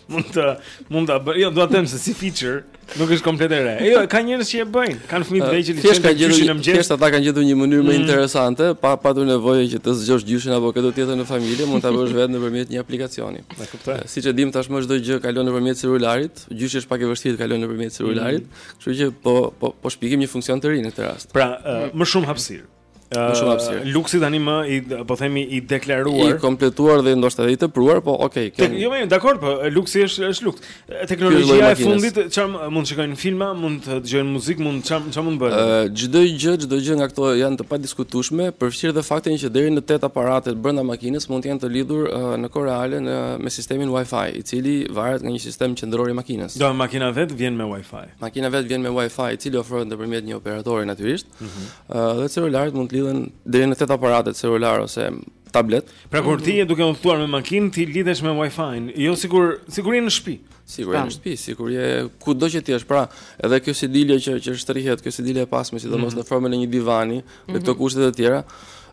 mund të mund ta bëj. Jo, dua të them se si feature nuk është komplet e re. Jo, ka njerëz që e bëjnë. Kanë fëmijë të uh, vegjël që kanë çuar gjyshin në mëngjes. Thjesht ata kanë gjetur një mënyrë më mm. interesante, pa patur nevojë që të zgjosh gjyshin apo këdo tjetër në familje, mund ta bësh vetë nëpërmjet një aplikacioni. E kuptoj. Uh, siç e dimë tashmë çdo gjë kalon nëpërmjet celularit, gjyshi është pak e vështirë të kalojë nëpërmjet celularit, mm. kështu që po po po shpikim një funksion të ri në këtë rast. Pra, uh, më shumë hapësirë. Më shumë hapësirë. Luksi tani më i po themi i deklaruar. I kompletuar dhe ndoshta edhe i tepruar, po okay, kjo. Jo, më dakord, po luksi është është luks. Teknologjia e fundit çfarë mund të shikojnë filma, mund të dëgjojnë muzikë, mund çfarë çfarë mund të bëjnë. Çdo gjë, çdo gjë nga këto janë të padiskutueshme, përfshirë dhe faktin që deri në 8 aparate brenda makinës mund të jenë të lidhur në kohë reale me sistemin Wi-Fi, i cili varet nga një sistem qendror i makinës. Do makina vet vjen me Wi-Fi. Makina vet vjen me Wi-Fi, i cili ofrohet nëpërmjet një operatori natyrisht. Mhm. Uh, dhe celularet mund të lidhen deri në tetë aparate celular ose tablet. Pra kur ti je duke udhëtuar me makinë, ti lidhesh me Wi-Fi-n, jo sikur sikur je në shtëpi. Sikur je në shtëpi, sikur je kudo që ti jesh. Pra, edhe kjo sedilje që që shtrihet, kjo sedilje e pasme, sidomos mm -hmm. në formën e një divani, mm -hmm. dhe këto mhm. kushte të tjera,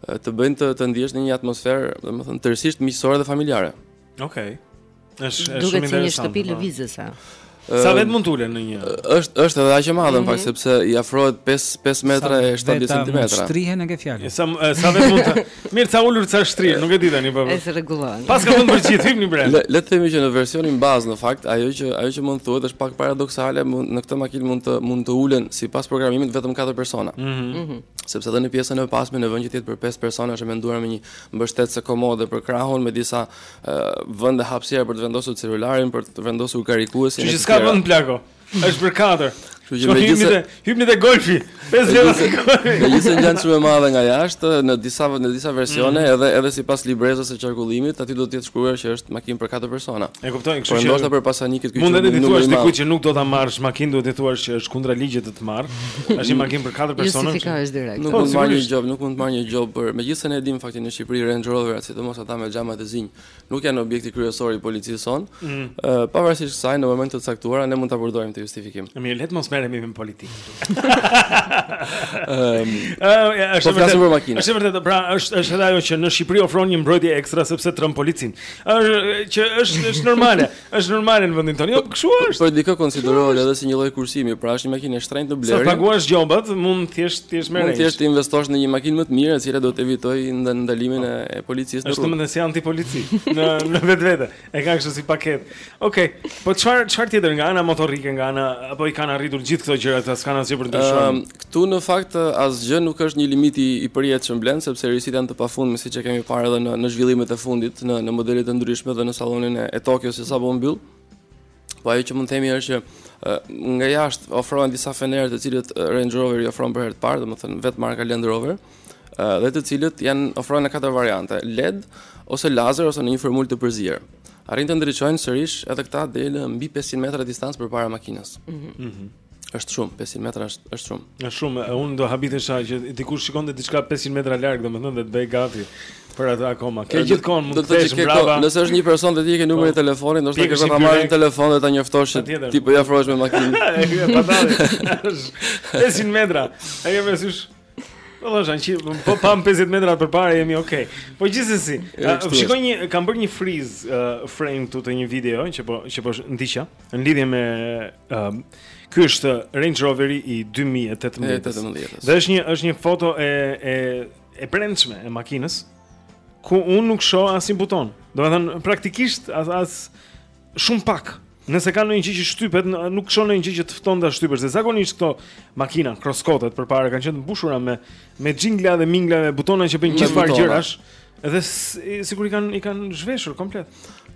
të bëjnë të të ndjesh në një atmosferë, domethënë tërësisht miqësore dhe familjare. Okej. Okay. Është është shumë interesante. Duket si një shtëpi lëvizëse. Sa vet mund t'ulen në një? Është është edhe aq e madhe mm -hmm. sepse i afrohet 5 5 metra e 70 cm. Sa shtrihen në këtë fjalë? Sa sa vet mund të Mirë, ca ulur ca shtrihen, nuk e di tani po. Është rregullon. Paska vend për të gjithë, hipni bre. Le të themi që në versionin bazë në fakt, ajo që ajo që mund thuhet është pak paradoksale, në këtë makinë mund të mund të ulen sipas programimit vetëm 4 persona. Mhm. Mm mhm. Mm sepse edhe në pjesën e pasme në vend që të jetë për 5 persona është menduar me një mbështetëse komode për krahun me disa vende hapësira për të vendosur celularin, për të vendosur karikuesin. Kështu që s'ka vend plako, është për katër. Kështu që megjithëse... Hypni te golfi, 5 veta te golfi. Megjithëse ngjan shumë e madhe nga jashtë, në disa, në disa versione, mm. edhe, edhe sipas librezës së qarkullimit, aty do t'jetë shkruar që është makinë për katër persona. E kuptoj, kështu që... Por ndoshta për pasanikët këtu. Mund t'i thuash dikujt që nuk do ta marrësh në makinë, do t'i thuash që është kundra ligjit të të marr, është një makinë për katër persona. Justifikohesh direkt. Nuk po, mund të marr një gjobë, nuk mund të marr një gjobë për... Megjithëse ne e dimë faktin në Shqipëri, Range Rover, sidomos ata me xhama të zinj, nuk janë objekti kryesor i policisë sonë. Mm. Uh, pavarësisht kësaj, në momente të caktuara ne mund ta përdorim këtë justifikim. Mirë, le të mos merremi me politikë. Ëm, është po vërtet për makinë. Është vërtet, pra është është edhe ajo që në Shqipëri ofron një mbrojtje ekstra sepse tremb policinë. Është që është është normale. Është normale në vendin tonë. Jo, kështu është. Për dikë konsiderohet edhe si një lloj kursimi, pra është një makinë e shtrenjtë në blerje. Sa të paguash gjobat, mund thjesht ti është më rëndë. Mund thjesht të investosh në një makinë më të mirë, e cila do të evitojë ndalimin e policisë. Është më si antipolici në në vetvete. E ka kështu si paketë. Okej. Po çfarë çfarë tjetër nga ana motorrike, nga ana apo i kanë arritur gjithë këto gjëra këta s'kanë asgjë për të ndryshuar. Ehm, Këtu në fakt asgjë nuk është një limit i i përjetshëm Blendi, sepse risitë janë të pafundme siç e kemi parë edhe në në zhvillimet e fundit në në modele të ndryshme dhe në sallonin e, e Tokios që sapo u mbyll. Po ajo që mund të themi është që e, nga jashtë ofrohen disa fenerë të cilët Range Rover i ofron për herë të parë, domethënë vetë marka Land Rover, e, dhe të cilët janë ofruar në katër variante, LED ose lazer ose në një formulë të përzier. Arrin të ndriçojnë sërish edhe këta deri në mbi 500 metra distancë përpara makinës. Mhm. Mm Është shumë, 500 metra është është shumë. Është shumë. Unë do habitesha që dikush shikonte diçka 500 metra larg, domethënë dhe të bëhej gati për atë akoma. Ke gjithë kohën mund të vesh mbrapa. Nëse është një person dhe ti ke numrin e telefonit, ndoshta ke ta marrësh në telefon dhe ta njoftosh se ti po i afrohesh me makinë. Ja, patari. 500 metra. Ai më thësh Po do të thënë, po, po pamë 50 metra përpara jemi okay. Po gjithsesi, shiko, unë kam bërë një freeze frame këtu të një video që po që po ndiqja në lidhje me Ëm ky është Range Roveri i 2018. Dhe është një është një foto e e e brendshme e makinës ku unë nuk shoh asnjë buton. Domethënë praktikisht as as shumë pak. Nëse ka ndonjë gjë që shtypet, nuk shoh ndonjë gjë që të fton ta shtypësh. Se zakonisht këto makina, kroskotet përpara kanë qenë të mbushura me me xhingla dhe mingla me butona që bëjnë gjithfarë gjërash. Edhe sikur i kanë i kanë zhveshur komplet.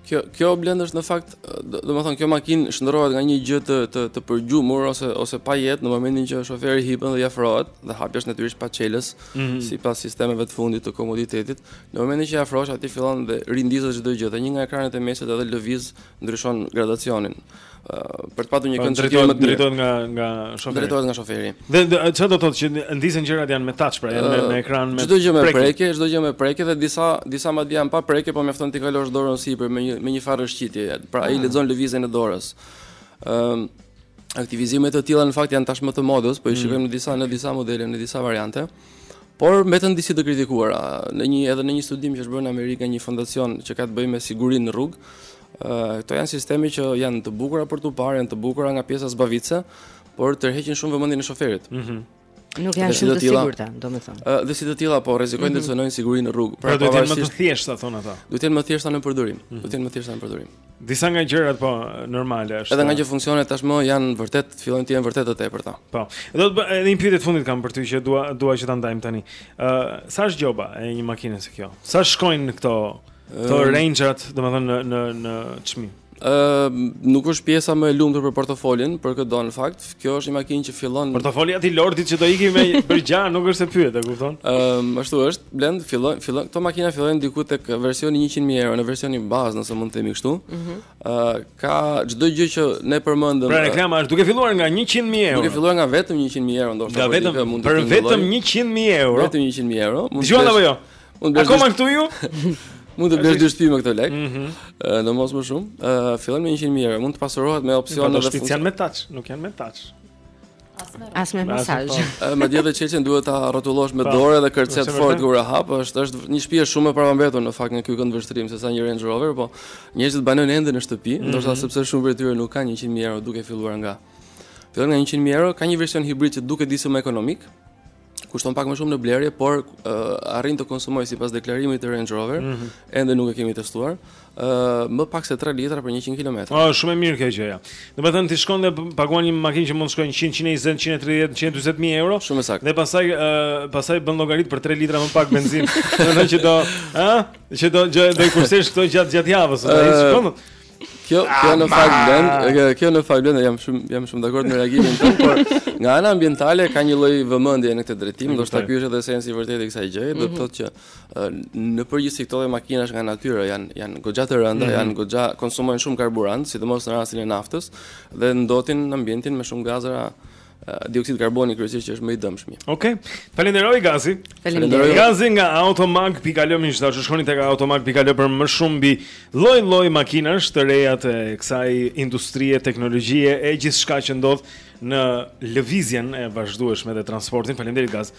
Kjo kjo Blendi është në fakt, domethënë kjo makinë shndërrohet nga një gjë e e e përgjumur ose ose pa jetë në momentin që shoferi hipën dhe i afrohet dhe hapja është natyrisht pa çelës mm -hmm. sipas sistemeve të fundit të komoditetit. Në momentin që i afrohesh aty fillon dhe rindizet çdo gjë dhe një nga ekranet e mesit edhe lëviz ndryshon gradacionin. Për të patur një po, kënd drejtuar më drejtohet nga nga shoferi. Drejtohet nga shoferi. Dhe çfarë do të thotë që ndizen gjërat janë me touch pra, janë me, me ekran me çdo gjë me prekje, çdo gjë me prekje dhe disa disa madje janë pa prekje, po mjafton t'i kalosh dorën sipër me një me një farë rrëshqitje. Pra ai ah. lexon lëvizjen e dorës. Ëm aktivizime të tilla në fakt janë tashmë të modës, po i mm. shikojmë në disa në disa modele, në disa variante. Ëm Por mbeten disi të kritikuara. Në një edhe në një studim që është bërë në Amerikë nga një fondacion që ka të bëjë me sigurinë në rrugë, këto janë sisteme që janë të bukura për t'u parë, janë të bukura nga pjesa zbavitëse, por tërheqin shumë vëmendjen e shoferit. Mm -hmm. Nuk janë shumë të sigurta, domethënë. Ë dhe si të tilla po rrezikojnë të mhm. cënojnë sigurinë në rrugë. Pra, pra duhet të jenë më të thjeshta thonë ata. Duhet të jenë më të thjeshta në përdorim. Mhm. Duhet të jenë më të thjeshta në përdorim. Disa nga gjërat po normale është. Edhe ngaqë funksionet tashmë janë vërtet fillojnë të jenë vërtet të tepërta. Po. Do të edhe një pyetje të fundit kam për ty që dua dua që ta ndajmë tani. Ë, uh, sa është gjoba e një makine si kjo? Sa shkojnë në këto këto uh, range-at, domethënë në në në çmim? Ë, uh, nuk është pjesa më e lumtur për portofolin, për këdo në fakt. Kjo është një makinë që fillon Portofoli i atij lordit që do iki me për gjah, nuk është se pyet, e kupton? Ëm, ehm, um, ashtu është, Blendi, fillon fillon këto makina fillojnë diku tek versioni 100.000 euro, në versionin bazë, nëse mund të themi kështu. Ëh, mm uh, ka çdo gjë që ne përmendëm. Pra reklama është duke filluar nga 100.000 euro. Duke filluar nga vetëm 100.000 euro, po, po, për vetëm, për vetëm 100.000 euro. Vetëm 100.000 euro. Mund të jetë e juaja apo jo? Mund të bësh Akoma këtu ju? Mund të bësh dy shtëpi me këto lek. Ëh, mhm. në mos më shumë. Ëh, fillon me 100 mijë euro, mund të pasurohet me opsione dhe funksion. Janë me touch, nuk janë me touch. As me masazh. Po. Madje dhe çezmën duhet ta rrotullosh me po. dorë dhe kërcet fort kur e hap, është është një shtëpi shumë e prapambetur në fakt në ky këndvështrim se sa një Range Rover, po njerëzit banojnë ende në shtëpi, mhm. ndoshta sepse shumë prej tyre nuk kanë 100 mijë euro duke filluar nga. Fillon nga 100 mijë euro, ka një version hibrid që duket disi më ekonomik, kushton pak më shumë në blerje, por uh, arrin të konsumojë sipas deklarimit të Range Rover, mm -hmm. ende nuk e kemi testuar, ë uh, më pak se 3 litra për 100 km. Është oh, shumë mirë kjo gjë ja. Domethënë ti shkon dhe paguan një makinë që mund të shkojë 100, 120, 130, 140 mijë euro. Shumë saktë. Dhe pastaj ë uh, pastaj bën llogaritë për 3 litra më pak benzinë. Domethënë që do, ë, që do gjë do i kursesh këto gjatë gjatë javës, domethënë. Kjo kjo në fakt vlen, kjo në fakt vlen, jam shumë jam shumë dakord me reagimin tënd, por nga ana ambientale ka një lloj vëmendje në këtë drejtim, ndoshta ky është edhe sensi i vërtetë i kësaj gjëje, do të mhm. thotë që në përgjithësi këto lloje makinash nga natyra janë janë goxha të rënda, mhm. janë goxha konsumojnë shumë karburant, sidomos në rastin e naftës dhe ndotin ambientin me shumë gazra Dioksid karboni kryesisht që është më i dëmshmi. Okej. Falenderoj Gazi. Falenderoj Gazi nga Automag pikë al, o më thashë të shkoni tek Automag Pikalo për më shumë mbi lloj-lloj makinash të reja të kësaj industrie, teknologjie e gjithçka që ndodh në lëvizjen e vazhdueshme të transportit. Faleminderit Gazi.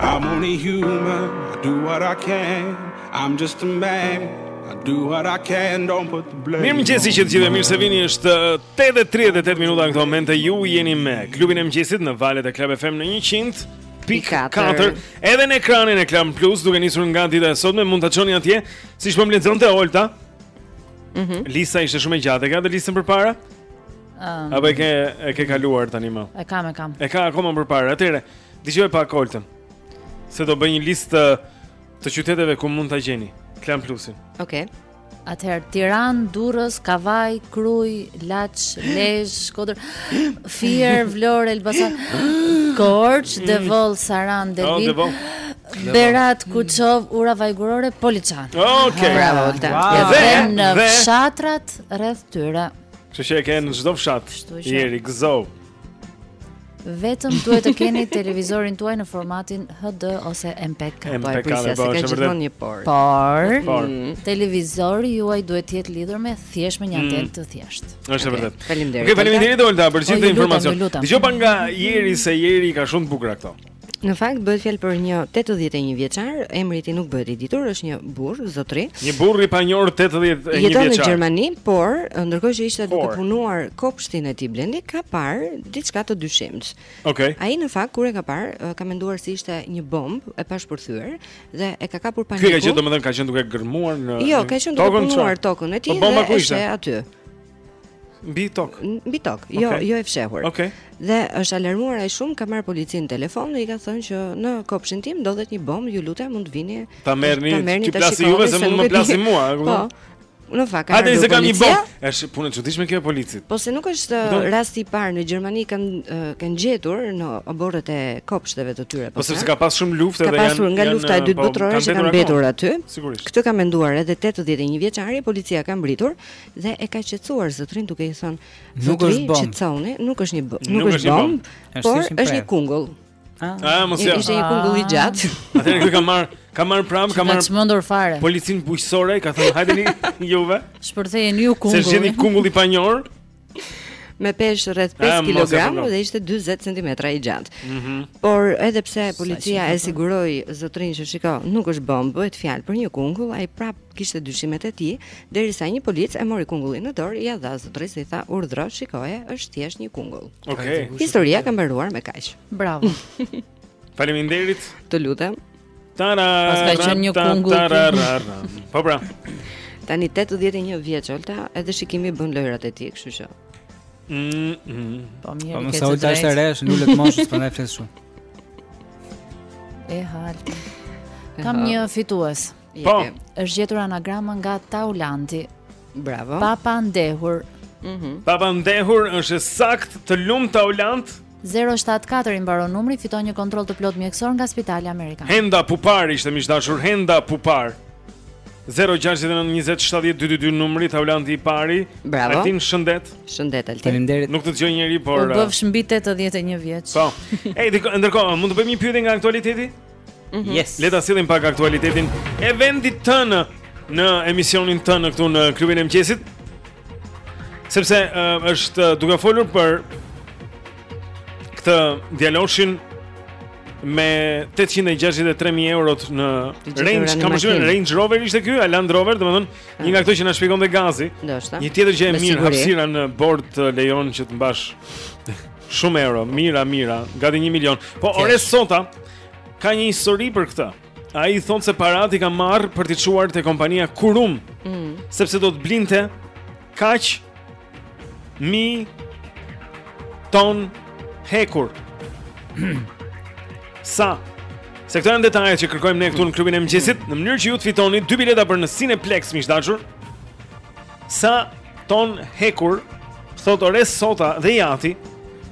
I'm only human, I do what I can I'm just a man I do what I can, don't put the blame Mirëmëngjesi të gjithëve, mirë se vini është 8.38 minuta në këto momente Ju jeni me klubin e mëngjesit në valët e Club FM në 100 pikë 4 Edhe në ekranin e Klan Plus duke nisur nga dita e sotme mund ta çoni atje Siç po më lexonte Olta mm -hmm. Lista ishte shumë e gjatë e ka dhe listën përpara Um, Apo e ke e ke kaluar tani më? E kam, e kam. E ka akoma përpara. Atëherë, dëgjo pak Oltën. Se do bëjë një listë të qyteteve ku mund ta gjeni. Klan Plusin. Okej. Okay. Atëherë Tiranë, Durrës, Kavajë, Krujë, Laç, Lezhë, Shkodër, Fier, Vlorë, Elbasan, Korçë, Devoll, Sarandë, Delvinë. Oh, Berat, Kuçovë, Ura Vajgurore, Poliçan. Okej. Okay. Bravo, Olta. Wow. Dhe në fshatrat rreth tyre. Kështu që e keni çdo fshat. Jeri gëzo. Vetëm duhet të keni televizorin tuaj në formatin HD ose MP4. Po e prisja se ka gjithmonë një por. Por, por. Mm. televizori juaj duhet të jetë lidhur me thjesht me një mm. antenë të thjeshtë. Është e vërtetë. Faleminderit. Okej, faleminderit Olta për po, gjithë informacionin. Dëgjo pak nga Jeri se Jeri i ka shumë të bukura këto. Në fakt bëhet fjalë për një 81 vjeçar, emri i tij nuk bëhet i ditur, është një burrë, zotëri. Një burr i panjohur 81 vjeçar. Jeton në Gjermani, por ndërkohë që ishte duke punuar kopshtin e tij, Blendi, ka parë diçka të dyshimtë. Okej. Ai në fakt kur e ka parë, ka menduar se ishte një bombë e pashpërthyer dhe e ka kapur paniku. Kjo ka qenë domethënë ka qenë duke gërmuar në Jo, ka qenë duke punuar tokën e tij po dhe ishte aty. Mbi tokë. Mbi tokë, okej, jo e fshehur. Okej. Dhe është alarmuar ai shumë, ka marrë policinë në telefon dhe i ka thënë që në kopshtin tim ndodhet një bombë, ju lutem mund të vini. Ta merrni, ta merrni ta shikoni. juve se mund të më plasi mua, e kupton? Po. Në fakt, ka një kam një bombë. Është punë e çuditshme kjo e policit. Po se nuk është Do... rasti i parë në Gjermani kanë kanë gjetur në oborret e kopshteve të tyre po. Po sepse ka pas shumë luftë dhe janë, ka pasur nga lufta e dytë po, botërore që kanë mbetur aty. Sigurisht. Këtë ka menduar edhe 81 vjeçari, policia ka mbërritur dhe e ka qetësuar zotërinë duke i thënë nuk është bombë qetësohuni nuk është një bombë nuk është bombë por është një kungull a ah, mos ja është një kungull i gjatë atëherë ky ka marrë ka marrë pra ka marrë çmendur fare policinë bujqësore ka thënë hajdeni juve shpërthejeni ju kungull se jeni kungull i panjohur me peshë rreth 5 kg dhe ishte 40 cm i gjatë. Mhm. Por edhe pse policia e siguroi zotërinë që shiko, nuk është bombë, bëhet fjalë për një kungull, ai prap Kishte dyshimet e tij, derisa një polic e mori kungullin në dorë, ia dha zotërisë dhe i tha, Urdhëro, shikoje, është thjesht një kungull. Okej. Historia ka mbaruar me kaq. Bravo. Faleminderit. Të lutem. Tara. Paska qenë një kungull. Po pra. Tani 81 vjeç Olta, edhe shikimi bën lojrat e tij, kështu që. Mm, mm. Po mirë, po, ke të drejtë. Po sa është resh, lulet moshës për ne fes shumë. E hall. Kam një fitues. Po. Është gjetur anagrama nga Taulanti. Bravo. Papandehur. Mhm. Papandehur është saktë të lumtë Taulant. 074 i mbaron numri, fiton një kontroll të plotë mjekësor nga Spitali Amerikan. Henda Pupar ishte miq të dashur Henda Pupar. 0692070222 numri Taulanti i pari. Bravo. Altin shëndet. Shëndet Altin. Faleminderit. Nuk të dëgjoi njeri, por U bëfsh mbi 81 vjeç. Po. Ej, ndërkohë, mund të bëjmë një pyetje nga aktualiteti? Mhm. Yes. Le ta sjellim pak aktualitetin e vendit tonë në emisionin tonë këtu në klubin e mëngjesit. Sepse uh, është duke u folur për këtë djaloshin me 863000 euro në Range, kam përshtypjen Range Rover ishte ky, Land Rover, domethënë ah. një nga këto që na shpjegonte Gazi. Një tjetër që e mirë hapësira në bord të lejon që të mbash Shumë euro, mijëra, mijëra, gati një milion Po ore sota, ka një histori për këtë Ai thotë se paratë i ka marrë për t'i çuar te kompania Kurum mm. Sepse do të blinte kaq mijë ton hekur Sa? Se këto janë detajet që kërkojmë ne këtu në klubin e mëngjesit Në mënyrë që ju të fitoni 2 bileta për në Cineplex miq të dashur Sa ton hekur thotë ore sota dhe i ati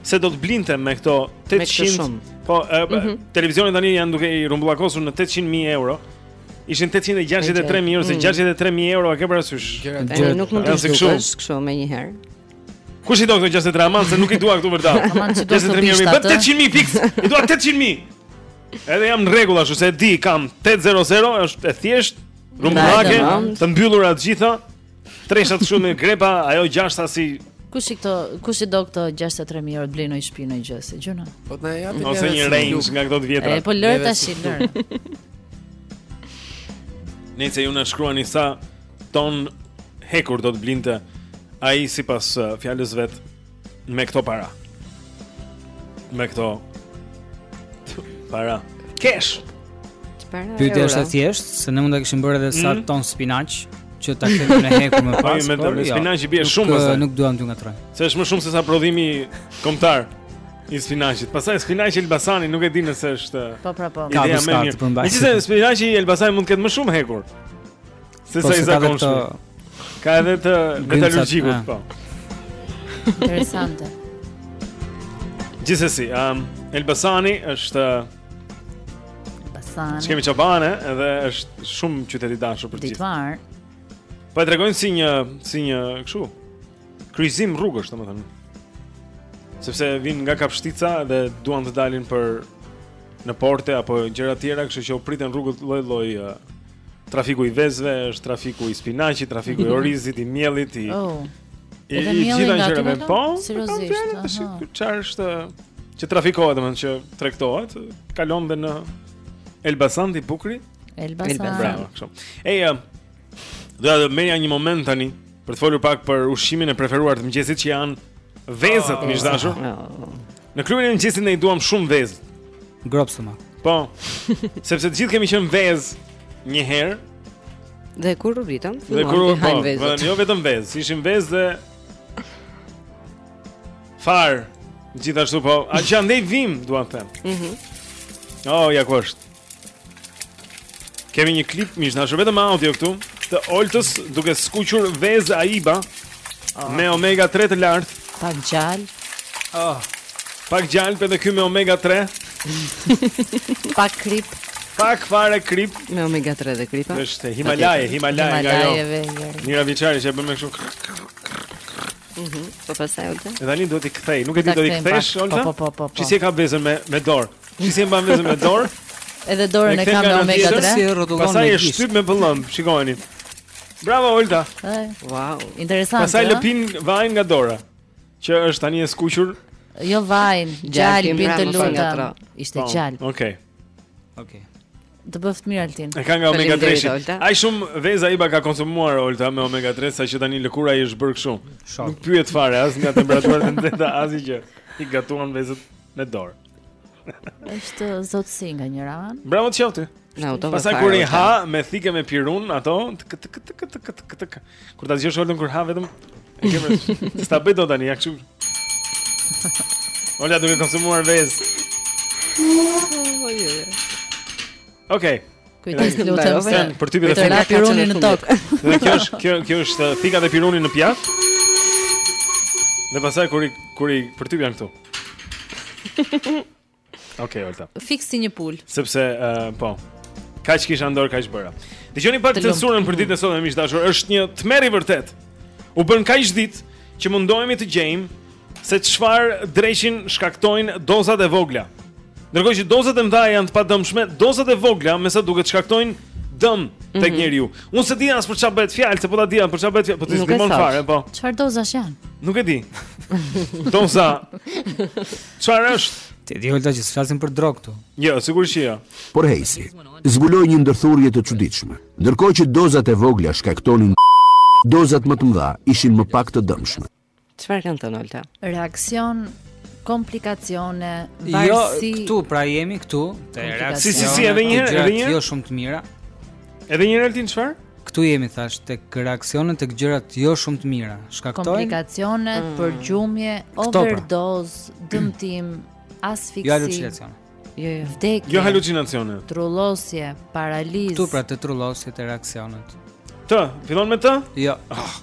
se do të blinte me këto 800 po e, mm -hmm. televizionet tani janë duke i rrumbullakosur në 800.000 euro. Ishin 863.000 se 63000 euro a ke parasysh? Që nuk mund të shkosh kështu menjëherë. Kush i do këto 63 aman se nuk i dua këtu vërtet. 63.000 euro, 800.000 fiks. I dua 800.000. Edhe jam në rregull ashtu se e di, kam 800, është e thjeshtë, rrumbullake, të mbyllura të gjitha. Treshat shumë me grepa, ajo gjashta si Kush i këto, kush i do këto 63000 euro të blejë një shtëpi në gjë se gjuna. Po të na i japë ti. Ose një range nga këto të vjetra. E po lëre tashi lëre. Nëse ju na shkruani sa ton hekur do të blinte ai sipas uh, fjalës së vet Me këto para. Me këto para. Cash. Çfarë? Pyetja është e thjeshtë, se ne mund ta kishim bërë edhe sa mm. ton spinaq që ta kemi në hekur më po, pas. Po, me jo. spinaq i bie shumë më Nuk duam të ngatërrojmë. Se është më shumë se sa prodhimi kombëtar i spinaqit. Pastaj spinaqi i Elbasanit nuk e di nëse është. Po, po, po. Ka më shumë të përmbajë. Megjithëse spinaqi i Elbasanit mund të ketë më shumë hekur. Se sa i zakonshmi. Ka edhe të Metalurgjikut, po. Interesante. Gjithsesi, um, Elbasani është Elbasani. Kemi çobane, edhe është shumë qytet i dashur për të gjithë. Ditmar. Po e tregojnë si një si një kështu. Kryqëzim rrugësh, domethënë. Sepse vijnë nga Kapshtica dhe duan të dalin për në porte apo gjëra të tjera, kështu që u priten rrugët lloj-lloj Trafiku i vezëve, është trafiku i spinaqit, trafiku i orizit, i miellit, i oh. i, i të gjitha gjërave po. Seriozisht. Çfarë është që trafikohet domethënë që tregtohet, kalon dhe në Elbasan i bukuri. Elbasan. Bravo, kështu. Ej, do të merrja një moment tani për të folur pak për ushqimin e preferuar të mëngjesit që janë vezët, oh, miq të dashur. Oh. Në klubin e mëngjesit ne i duam shumë vezët. Gropsë më. Po. Sepse të gjithë kemi qenë vezë një herë. Dhe kur u rritëm, dhe kur u hajmë vezë. Po, jo vetëm vezë, ishim vezë dhe farë gjithashtu po. A që andej vijmë, dua të them. Mhm. Mm oh, ja ku është. Kemi një klip, miq, në vetëm audio këtu të Oltës duke skuqur vezë Aiba oh. me omega 3 të lartë. Pak gjalp. Oh. Ah. Pak gjalp edhe ky me omega 3. Pak kripë. Pak fare kripë me omega 3 dhe kripa. Është Himalaj, Himalaj nga jo. Mijëravjeçare që bëjmë kështu. Mhm, po pastaj Olta. Edhe tani duhet ta kthejë, nuk e di do ta kthesh Olta. Po po po po. Çi po. si e kap vezën me me dorë. Unë si e mban vezën me dorë Edhe dorën e kam me omega 3 si e Pastaj e shtyp me pëllëmbë, shikojni Bravo, Olta Wow, interesant Pastaj e? lëpin vajin nga dora Që është tani e skuqur Jo vajin, gjalpin të lutem Ishte po, gjalp Okej Okej Të bëftë mirë Altin E ka nga omega 3 Aq shumë vezë Aiba ka konsumuar Olta me omega 3 Sa që tani lëkura i është bërë shumë Nuk pyet fare, as nga temperaturat e larta, as i që I gatuan vezët me dorë Është zotësi nga njëra anë. Bravo të qoftë. Na u tova. Pastaj kur i ha me thikë me pirun ato, këtë këtë këtë këtë këtë. Kur ta dëgjosh Oltën kur ha vetëm. E ke vërtetë. S'ta bëj dot tani, ja kështu. Olta duke konsumuar vezë. Okej. Kujdes të lutem se për pak të ra piruni në tokë. Dhe kjo është kjo kjo është uh, thika dhe piruni në pjatë. Dhe pastaj kur i kur i përtyp, janë këtu. Okej, Olta. Fiks si një pulë. Sepse uh, po. Kaq kisha në dorë kaq bëra. Dëgjoni pak censurën për ditën e sotme miq të dashur, është një tmerr i vërtetë. U bën kaq ditë që mundohemi të gjejmë se çfarë dreqin shkaktojnë dozat e vogla. Ndërkohë që dozat e mëdha janë të padëmshme, dozat e vogla me sa duket shkaktojnë dëm tek mm -hmm. njeriu. Unë s'e di as për çfarë bëhet fjalë, se po ta dija për çfarë bëhet fjalë, po ti s'ndihmon fare, po. Çfarë dozash janë? Nuk e di. Doza. Çfarë është? Ti e di Olta që s'flasin për drogë këtu. Jo, sigurisht që jo. Por Hejsi zbuloi një ndërthurje të çuditshme. Ndërkohë që dozat e vogla shkaktonin dozat më të mëdha ishin më pak të dëmshme. Çfarë kanë thënë Olta? Reaksion komplikacione, jo, varësi. Jo, këtu pra jemi këtu. Si si si edhe një herë, edhe një herë. Jo shumë të mira. Edhe një herë Altin çfarë? Këtu jemi thashë tek reaksionet tek gjërat jo shumë të mira. Shkaktojnë komplikacione, mm. përgjumje, pra. overdozë, dëmtim, asfiksi. Jo halucinacione. Jo, jo. Vdekje. Jo halucinacione. Trullosje, paralizë. Këtu pra te trullosjet, te reaksionet. Të, fillon me të? Jo. Ah,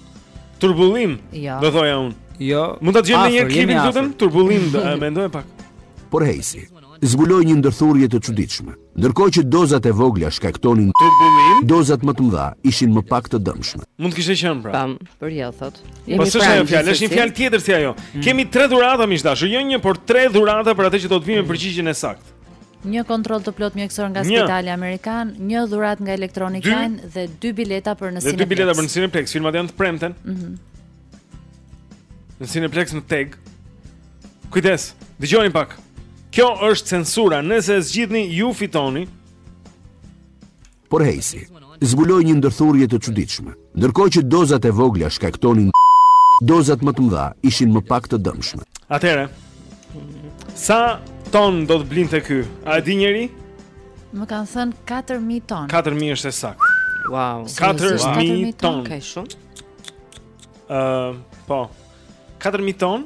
turbullim. Jo. Do thoja unë. Jo. Mund ta dëgjojmë në një klip të lutem? Turbullim, mendoje pak. Por Hejsi zbuloi një ndërthurje të çuditshme. Ndërkohë që dozat e vogla shkaktonin turbullim, dozat më të mëdha ishin më pak të dëmshme. Mund të kishte qenë pra. Pam, por jo thotë. Po s'është ajo fjalë, është një fjalë tjetër si ajo. Mm. Kemi tre dhurata miq të dashur, jo një, por tre dhurata për atë që do të bjerë mm. përgjigjen e saktë. Një kontroll të plotë mjekësor nga Spitali Amerikan, një dhuratë nga Electronic Line dhe dy bileta për në Cineplex. Dhe dy bileta për në Cineplex, filmat janë të premten. Mhm. Në Cineplex në Teg. Kujdes, dëgjoni pak. Kjo është censura, nëse e zgjidhni ju fitoni. Por Heisi zbuloi një ndërthurje të çuditshme. Ndërkohë që dozat e vogla shkaktonin dozat më të mëdha ishin më pak të dëmshme. Atëherë, sa ton do të blinte ky? A e di njeri? Më kanë thënë 4000 ton. 4000 është e saktë. Wow, 4000 ton. Ka shumë. Ëm, uh, po. 4000 ton.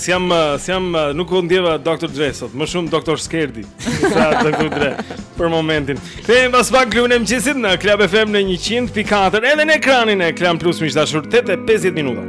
S'jam, s'jam, nuk u ndjeva Dr. Dre sot, më shumë Dr. Skerdi. Sa Dr. Dre për momentin. Kthehemi pas pak në klubin e mëngjesit në Club FM në 100.4 edhe në ekranin e Klan Plus miq të dashur 8:50 minuta.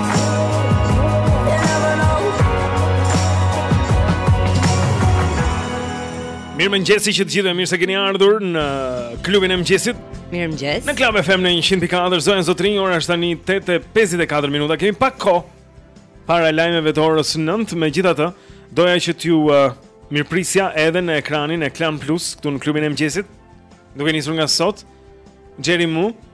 Mirëmëngjesi që të gjithëve mirë se keni ardhur në klubin e mëngjesit. Mirëmëngjesi Në Club FM në 104 Zonja zotërinj, ora është tani 8.54 minuta Kemi pak kohë para lajmeve të orës 9 Megjithatë doja që t'ju uh, mirëprisja edhe në ekranin e Klan Plus Këtu në klubin e mëngjesit Duke nisur nga sot Gjeri mu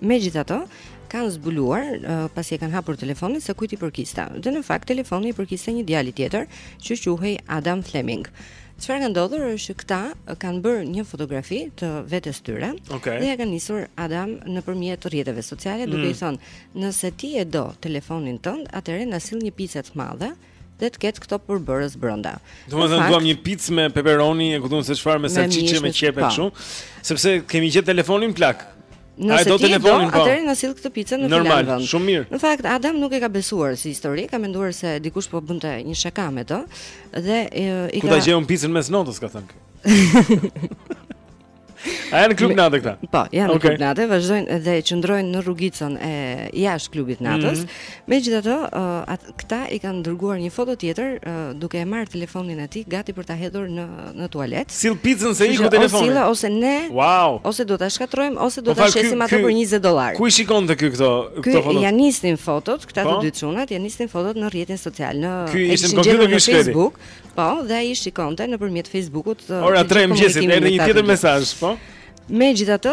Megjithatë, kanë zbuluar uh, pasi e kanë hapur telefonin se kujt i përkiste. Dhe në fakt telefoni i përkiste një djali tjetër që quhej Adam Fleming. Çfarë ka ndodhur është që këta kanë bërë një fotografi të vetes tyre okay. dhe ja kanë nisur Adam nëpërmjet rrjeteve sociale mm. duke i thënë, "Nëse ti e do telefonin tënd, atëherë na sill një picë të madhe." dhe të ketë këto përbërës brenda. Domethënë duam një picë me peperoni e ku di unë se çfarë me salçiçe me qepë po. kështu, sepse kemi gjetë telefonin plak. Nëse do telefonin po. Atëherë na sill këtë picën në filan Normal, vend. Normal, shumë mirë. Në fakt Adam nuk e ka besuar si histori, ka menduar se dikush po bënte një shaka me të dhe i ka Ku ta gjej unë picën mes natës, ka thënë. A janë në klub natë këta? Po, janë okay. në klub natë, vazhdojnë dhe qëndrojnë në rrugicën e jashtë klubit natës. Mm -hmm. Megjithatë, uh, at, këta i kanë dërguar një foto tjetër uh, duke e marrë telefonin e tij gati për ta hedhur në në tualet. Sill picën se iku telefoni. Ose ose ne. Wow. Ose do ta shkatrojmë ose do po ta shesim atë për 20 dollarë. Ku i shikonte ky këto këto foto? Ja nisnin fotot, këta të po. dy çunat, ja nisnin fotot në rrjetin social, në Ky ishte në Facebook. Po, dhe ai shikonte nëpërmjet Facebook-ut. Ora 3 e mëngjesit erdhi një tjetër mesazh, po. Megjithatë,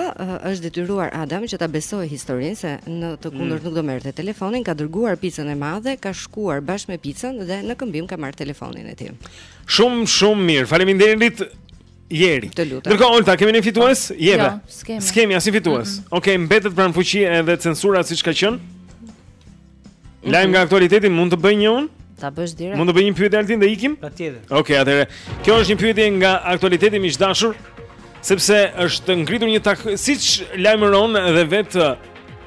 është detyruar Adam që ta besojë historinë se në të mm. kundërt mm. nuk do merrte telefonin, ka dërguar picën e madhe, ka shkuar bashkë me picën dhe në këmbim ka marrë telefonin e tij. Shumë shumë mirë. Faleminderit. Jeri. Ndërkohë Olta, kemi një fitues? Po. Jeve. Jo, s'kemi. S'kemi asnjë fitues. Mm -hmm. Oke, okay, mbetet pra në fuqi edhe censura siç ka qenë? Mhm. Lajm nga aktualiteti mund të bëj një unë? Ta bësh direkt. Mund të bëj një pyetje Altin dhe ikim? Patjetër. Okej, okay, atëherë. Kjo është një pyetje nga aktualiteti miq dashur, sepse është ngritur një task, siç lajmëron edhe vetë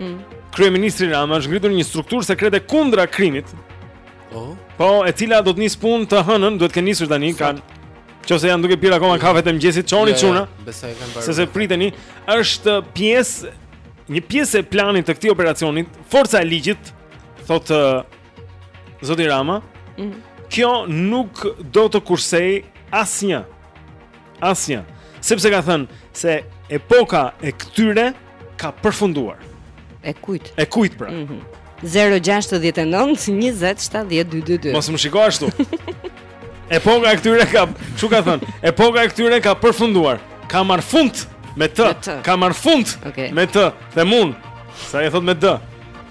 mm. kryeministri Rama, është ngritur një strukturë sekrete kundra krimit. Oh. Po, e cila do të nisë punë të hënën, duhet të nisur tani kanë. Ose janë duke pirë akoma kafet e mëngjesit, çoni çuna. Besoj e kanë bërë. Sepse priteni, është pjesë Një pjesë e planit të këtij operacioni, forca e ligjit thotë Zoti Rama, mm -hmm. kjo nuk do të kursejë asnjë. Asnjë. Sepse ka thënë se epoka e këtyre ka përfunduar. E kujt? E kujt pra? Mm -hmm. 069 20 70 222. Mos më shiko ashtu. Epoka e këtyre ka, kshu ka thënë? Epoka e këtyre ka përfunduar. Ka marrë fund me të. Ka marrë fund okay. me të. Them unë. Se e thotë me D.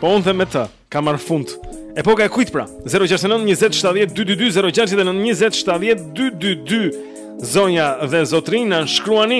Po unë them me të. Ka marrë fund. Epoka e kujt pra? 069 20 70 222 069 20 70 222 Zonja dhe zotërinj na shkruani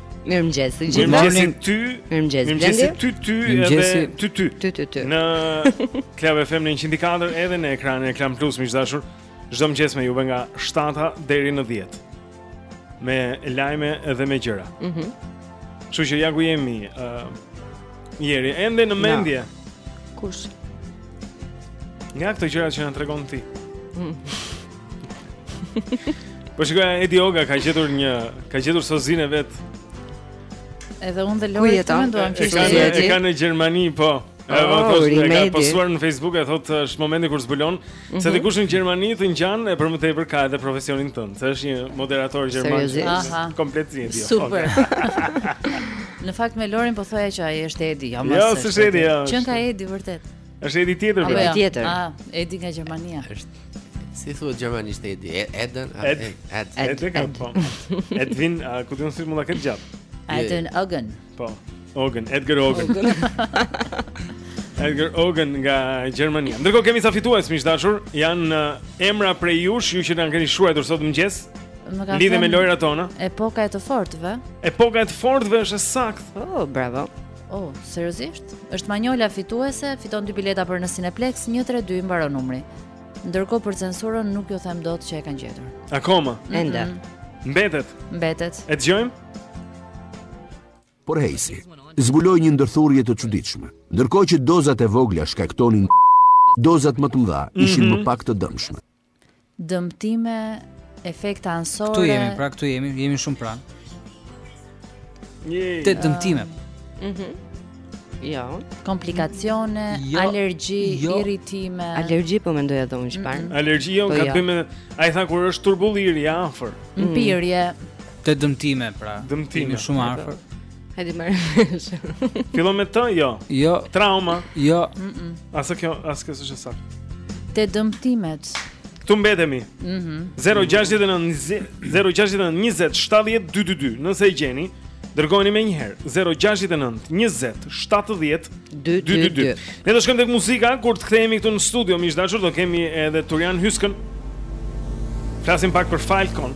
Mirëmëngjes të gjithëve. Mirëmëngjes ty. Mirëmëngjes Blendi. Mirëmëngjes ty ty edhe ty ty. Ty ty ty. Në Club FM në 104 edhe në ekranin e Klan Plus miq dashur. Çdo mëngjes me juve nga 7-a deri në 10. Me lajme edhe me gjëra. Mhm. Mm Kështu që ja ku jemi, ë uh, Jeri, ende në mendje. Kush? Nga këto gjërat që na tregon ti. Mm. Po shikoj Edi Oga ka gjetur një ka gjetur sozinë e vet. Edhe unë dhe Lori e menduam që është e E kanë në Gjermani, po. Oh, e vënë oh, e ka postuar në Facebook e thotë është momenti kur zbulon mm -hmm. se mhm. dikush në Gjermani të ngjan e për më tepër ka edhe profesionin tënd, se është një moderator gjerman. Seriozisht. Komplet si Edi. Super. në fakt me Lorin po thoja që ai është Edi, jo më. Jo, s'është Edi. Jo, Qenka Edi vërtet. Është Edi tjetër bre. Edi tjetër. Ah, Edi nga Gjermania. Është. Si thuhet gjermanisht Edi? E, Eden, Ed, Ed, Ed, Ed, po. Edvin, ku di unë si mund ta ketë të gjatë? Eden Ogen. Po. Ogen, Edgar Ogen. Edgar Ogen nga Gjermania. Ndërkohë kemi ca fitues miq dashur, janë emra prej jush, ju që na keni shkruar sot në mëngjes. Lidhur me lojërat tona. Epoka e të fortëve. Epoka e të fortëve është saktë. Oh, bravo. Oh, seriozisht? Është Manjola fituese, fiton dy bileta për në Cineplex 132 i mbaron numri. Ndërkohë për censurën nuk ju them dot që e kanë gjetur. Akoma. Mm -hmm. Ende. Mbetet. Mbetet. E dëgjojmë. Por Hejsi zbuloi një ndërthurje të çuditshme. Ndërkohë që dozat e vogla shkaktonin dozat më të mëdha ishin mm -hmm. më mhm. pak të dëmshme. Dëmtime, efekte anësore. Këtu jemi, pra këtu jemi, jemi shumë pranë. Te dëmtime. Ah. Mhm. Mm jo. Komplikacione, jo, alergji, jo. irritime. Alergji po mendoja dhe unë çfarë? Mm -mm. Alergji jo, po ka jo. bëjmë ai tha, kur është turbulliri i afër. Mpirje. Mm. Te dëmtime, pra. Dëmtime shumë afër. Hajde më. Fillon me të, jo. Jo. Trauma. Jo. Mm -mm. As kjo, as kjo s'është sa. Te dëmtimet. Këtu mbetemi. Mhm. Mm 069 069 20 70 222. Nëse e gjeni, dërgojeni menjëherë. 069 20 70 222. Ne do shkojmë tek muzika kur të kthehemi këtu në studio, miq të dashur, do kemi edhe Turjan Hyskën. Flasim pak për Falcon.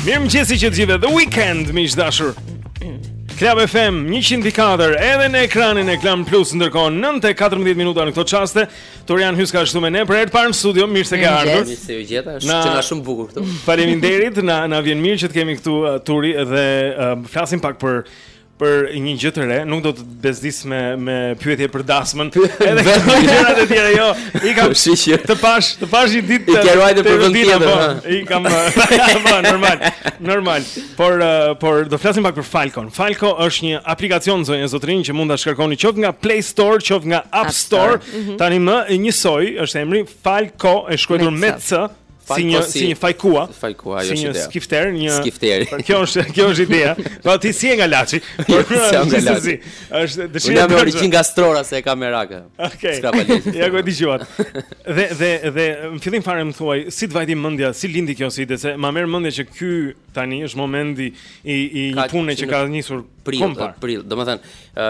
Mirëmëngjesi të gjithëve, The Weeknd, miq të dashur Club FM 104 edhe në ekranin e Klan Plus Ndërkohë 9.14 minuta në këto çaste Turjan Hyska është me ne për herë të parë në studio, mirë se ke ardhur. Mirë se ju gjeta, është, qenka shumë bukur këtu. Faleminderit, na na vjen mirë që të kemi këtu uh, Turi dhe uh, flasim pak për për një gjë të re, nuk do të bezdis me me pyetje për dasmën. Edhe këto gjëra të tjera jo, i kam shiqë. Të pashë, të pashë një ditë. I ke ruajtur për vend tjetër. Po, I kam, po, normal, normal. Por por do flasim pak për Falcon. Falco është një aplikacion zonja zotërinj që mund ta shkarkoni qoftë nga Play Store, qoftë nga App, App Store. Store. Mm -hmm. Tanimë njësoj është emri Falco e shkruar me C. Si një si një fajkua, fajkua, jo si një skifter, një skifter. Kjo është kjo është ideja. Po ti s'je nga Laçi? Po s'je nga Laçi? Është dëshira. Unë jam me origjinë nga Shkodra se e kam merak. Okej. Ska valezi. Ja ku e dëgjuat. Dhe dhe dhe në fillim fare më thuaj, si të vajti mendja, si lindi kjo si ide se ma merr mendja që ky tani është momenti i i një pune që që ka nisur Prill, kam parë. prill. Domethënë, ë,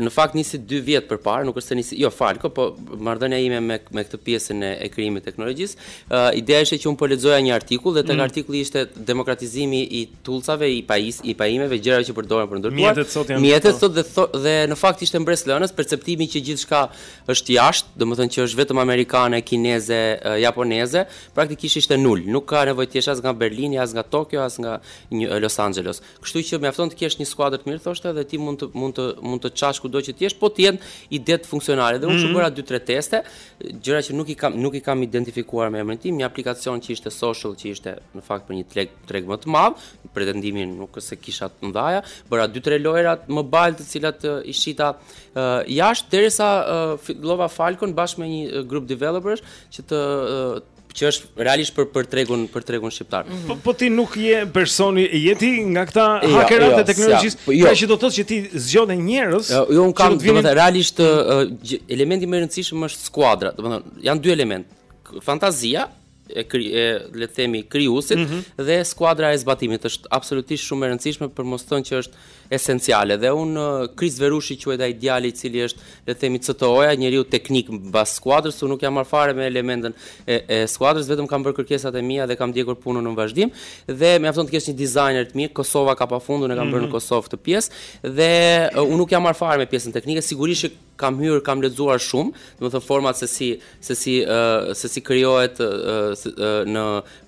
në fakt nisi 2 vjet përpara, nuk është se nisi, jo Falco, po marrëdhënia ime me me këtë pjesën e, e krijimit të teknologjisë, ë, ideja ishte që unë po lexoja një artikull dhe tek artikulli ishte demokratizimi i tools-ave, i pajis, i pajisjeve, gjërave që përdoren për ndërtuar. Mjetet sot janë mjetet sot dhe tho, dhe në fakt ishte mbreslënës perceptimi që gjithçka është jashtë, domethënë që është vetëm amerikane, kineze, japoneze, praktikisht ishte nul. Nuk ka nevojë të jesh as nga Berlini, as nga Tokio, as nga Los Angeles. Kështu që mjafton të kesh një skuadër të mirë thoshte dhe ti mund të mund të mund të çash kudo që të jesh, po të jenë idetë funksionale. Dhe unë mm -hmm. bëra 2-3 teste, gjëra që nuk i kam nuk i kam identifikuar me emrin tim, një aplikacion që ishte social, që ishte në fakt për një treg treg më të madh, pretendimi nuk është se kisha të mëdha, bëra 2-3 lojëra mobile të cilat i shita jashtë derisa fillova Falcon bashkë me një grup developers që të që është realisht për për tregun për tregun shqiptar. Mm -hmm. Po po ti nuk je personi, s'je ti nga këta jo, hakerat jo, e teknologjisë, ja, po, jo. pra që do të thotë që ti zgjodhe njerëz. Jo, jo unë kam, domethënë realisht uh, elementi më i rëndësishëm është skuadra, domethënë janë dy elementë, fantazia e, kri, e le të themi krijuesit mm -hmm. dhe skuadra e zbatimit është absolutisht shumë e rëndësishme për mos thënë që është esenciale dhe unë Kris Verushi quhet ai djali i cili është le të themi CTO-ja, njeriu teknik mbas skuadrës, unë nuk jam marrë fare me elementin e, e skuadrës, vetëm kam bërë kërkesat e mia dhe kam ndjekur punën në vazhdim dhe mjafton të kesh një designer të mirë, Kosova ka pa fund, unë e kam mm -hmm. bërë në mhm. Kosovë këtë pjesë dhe uh, unë nuk jam marrë fare me pjesën teknike, sigurisht Kam hyrë, kam lexuar shumë, domethënë format se si se si ë se si krijohet ë në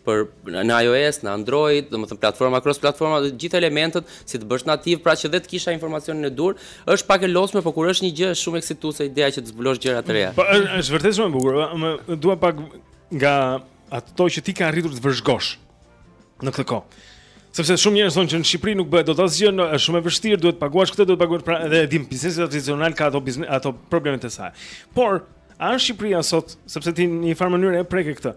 për në iOS, në Android, domethënë platforma cross platforma, të gjithë elementët si të bësh nativ, pra që dhe të kisha informacionin e duhur, është pak e lodhshme, por kur është një gjë shumë eksituese ideja që të zbulosh gjëra të reja. Po është vërtet shumë e bukur, më dua pak nga ato që ti ke arritur të vëzhgosh. në këtë kohë. Sepse shumë njerëz thonë që në Shqipëri nuk bëhet dot asgjë, është shumë e vështirë, duhet të paguash këtë, duhet të paguash pra edhe e dim biznesi tradicional ka ato biznes ato problemet e saj. Por a është Shqipëria sot, sepse ti në një farë mënyrë e preke këtë,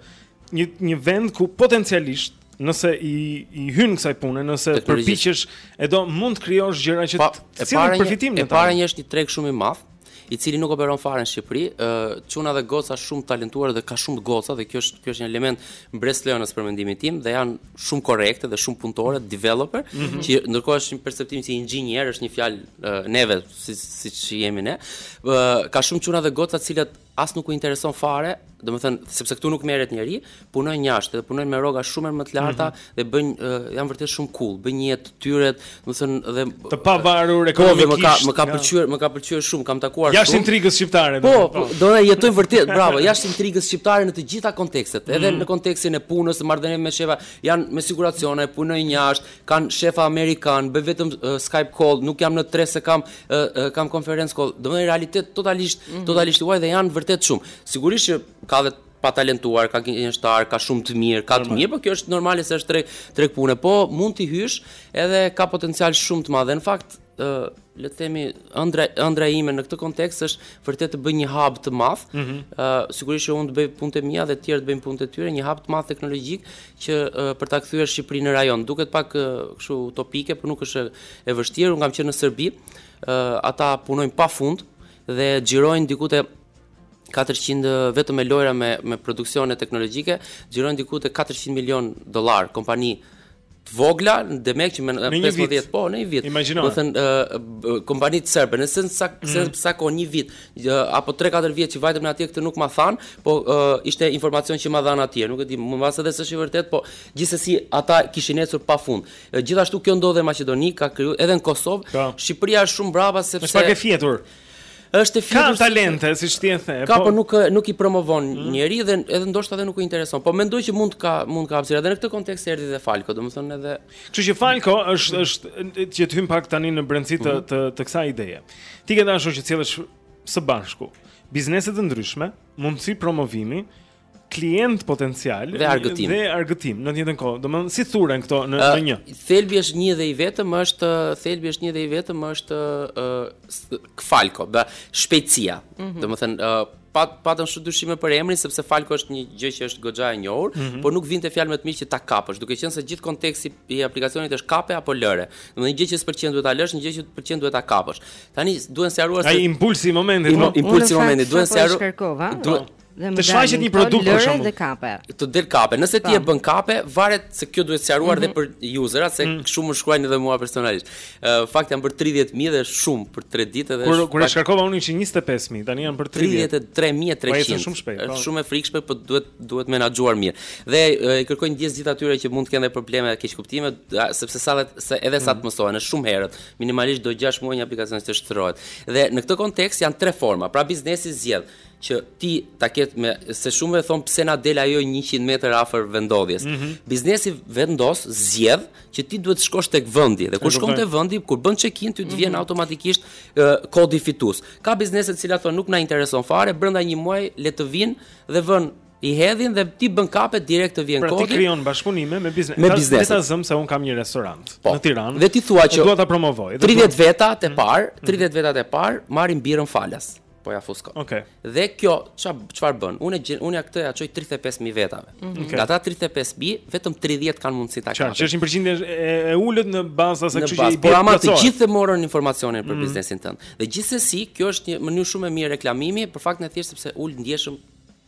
një një vend ku potencialisht nëse i i hyn kësaj pune, nëse përpiqesh, e do mund të krijosh gjëra që të sjellin përfitim në ta. E para një, është një treg shumë i madh, i cili nuk operon fare në Shqipëri, çuna dhe goca shumë të talentuar dhe ka shumë goca dhe kjo është kjo është një element mbresëlënës për mendimin tim dhe janë shumë korrekte dhe shumë punëtore, developer, mm -hmm. që ndërkohë është një perceptim si inxhinier, është një fjalë uh, neve siç si jemi ne. Uh, ka shumë çuna dhe goca të cilat as nuk u intereson fare, domethënë, sepse këtu nuk merret njeri, punojnë jashtë dhe punojnë me rroga shumë më të larta mm -hmm. dhe bëjnë, uh, janë vërtet shumë cool, bëjnë një jetë të tyren, domethënë, dhe... Të pavarur, e po, dhe më ka, më ka pëlqyer, më ka pëlqyer shumë, kam takuar shumë. Jashtë intrigës shqiptare. Po, po, po, do dhe jetojnë vërtet, bravo, jashtë intrigës shqiptare në të gjitha kontekstet, edhe mm -hmm. në kontekstin e punës, të marrëdhënieve me shefa, janë me siguracione, punojnë jashtë, kanë shefa amerikanë, bëjnë vetëm uh, Skype call, nuk jam në tre se kam, uh, uh, kam conference call, domethënë, realitet totalisht, mm -hmm. totalisht i huaj dhe janë vërtet shumë. Sigurisht që ka dhe të patalentuar, ka gënjeshtarë, ka shumë të mirë, ka të mirë, por kjo është normale se është treg treg pune. Po mund t'i hysh edhe ka potencial shumë të madh. Në fakt, ë le të themi ëndrra ëndrra ime në këtë kontekst është vërtet të bëj një hub të madh. Ëh, mm -hmm. uh, sigurisht që unë të bëj punët e mia dhe të tjerët të bëjnë punët e tyre, një hub të madh teknologjik që uh, për ta kthyer Shqipërinë në rajon. Duket pak kështu uh, utopike, por nuk është e vështirë. Unë kam qenë në Serbi. Ëh, uh, ata punojnë pafund dhe xhirojnë diku te Katërqind vetëm me lojra me me produksione teknologjike xhirojnë diku te 400 milion dollarë kompani të vogla domethënë që me 15 veta po në një vit. Imagjino. Domethënë uh, kompanitë serbe, në sens sa mm. se sa kohë një vit uh, apo 3-4 vjet që vajtëm në atje këtë nuk ma than, po uh, ishte informacion që ma dhanë atje, nuk e di, mbase edhe s'është i vërtetë, po gjithsesi ata kishin ecur pafund. Uh, gjithashtu kjo ndodh edhe në Maqedoni, ka krijuar edhe në Kosovë, po. Shqipëria është shumë brapa sepse Është pak e fjetur. Është e fjetur. Ka talente, si siç ti e the. Ka, po, po nuk nuk i promovon mm. njeri dhe edhe ndoshta edhe nuk u intereson. Po mendoj që mund të ka mund ka hapësirë edhe në këtë kontekst erdhi dhe Falko, domethënë edhe Kështu që Falko është mm. është që të hyjmë pak tani në brendësi të, mm. të të kësaj ideje. Ti ke dashur që të sjellësh së bashku biznese të ndryshme, mundësi promovimi, klientë potencialë dhe argëtim. Dhe argëtim në të njëjtën kohë. Domethënë si thuren këto në në një. Thelbi është një dhe i vetëm është thelbi është një dhe i vetëm është uh, Falco, dhe shpejtësia. Mm -hmm. Domethënë uh, pa patëm shumë dyshime për emrin sepse Falco është një gjë që është goxha e njohur, mm -hmm. por nuk më vinte fjalë më e mirë që ta kapësh, duke qenë se gjithë konteksti i aplikacionit është kape apo lëre. Domethënë një gjë që s'pëlqen duhet ta lësh, një gjë që të pëlqen duhet ta kapësh. Tani duhet sqaruar se ai impulsi i momentit, po. Impulsi i momentit duhet sqaruar. Dhe mu të shfaqet një produkt për shembull. Dhe kape. Të del kape. Nëse ti e bën kape, varet se kjo duhet sqaruar edhe mm -hmm. për userat, se mm. shumë më shkruajnë edhe mua personalisht. Ë uh, në fakt janë për 30000 dhe shumë për 3 ditë edhe. Kur kur e shkarkova unë ishin 25000, tani janë për 30000. 33300. Po është shumë shpejt. Është po. shumë e frikshme, por duhet duhet menaxhuar mirë. Dhe i kërkoj ndjesë atyre që mund të kenë probleme keqkuptime, sepse sa se edhe sa të mhm. mësohen, është shumë herët. Minimalisht do 6 muaj një aplikacion të shtrohet. Dhe në këtë kontekst janë tre forma. Pra biznesi zgjedh që ti ta kesh se shumë më thonë pse na del ajo 100 metër afër vendndodhjes. Mm -hmm. Biznesi vendos zgjedh që ti duhet të shkosh tek vendi dhe kur shkon te vendi kur bën check-in ty të mm -hmm. vjen mhm. automatikisht uh, kodi fitues. Ka biznese të cilat thonë nuk na intereson fare, brenda një muaji le të vijnë dhe vënë i hedhin dhe ti bën kape direkt të vjen kodi. Pra ti krijon bashkëpunime me biznes. Me biznes. Ta zëmë se unë kam një restorant po, në Tiranë. Dhe ti thua që dua ta promovoj. 30 veta të mhm. parë, 30 veta të parë marrin birrën falas. po ja fus. Okej. Okay. Dhe kjo ça çfarë bën? Unë unë ja këtë ja çoj 35000 vetave. Mm -hmm. okay. Nga ata 35000, vetëm 300 kanë mundësi ta kapin. Çfarë? Është një përqindje e, e ulët në bazë asaj që i bën. Por ama të gjithë e morën informacionin për mm -hmm. biznesin tënd. Dhe gjithsesi, kjo është një mënyrë shumë e mirë reklamimi për faktin e thjeshtë sepse ul ndjeshëm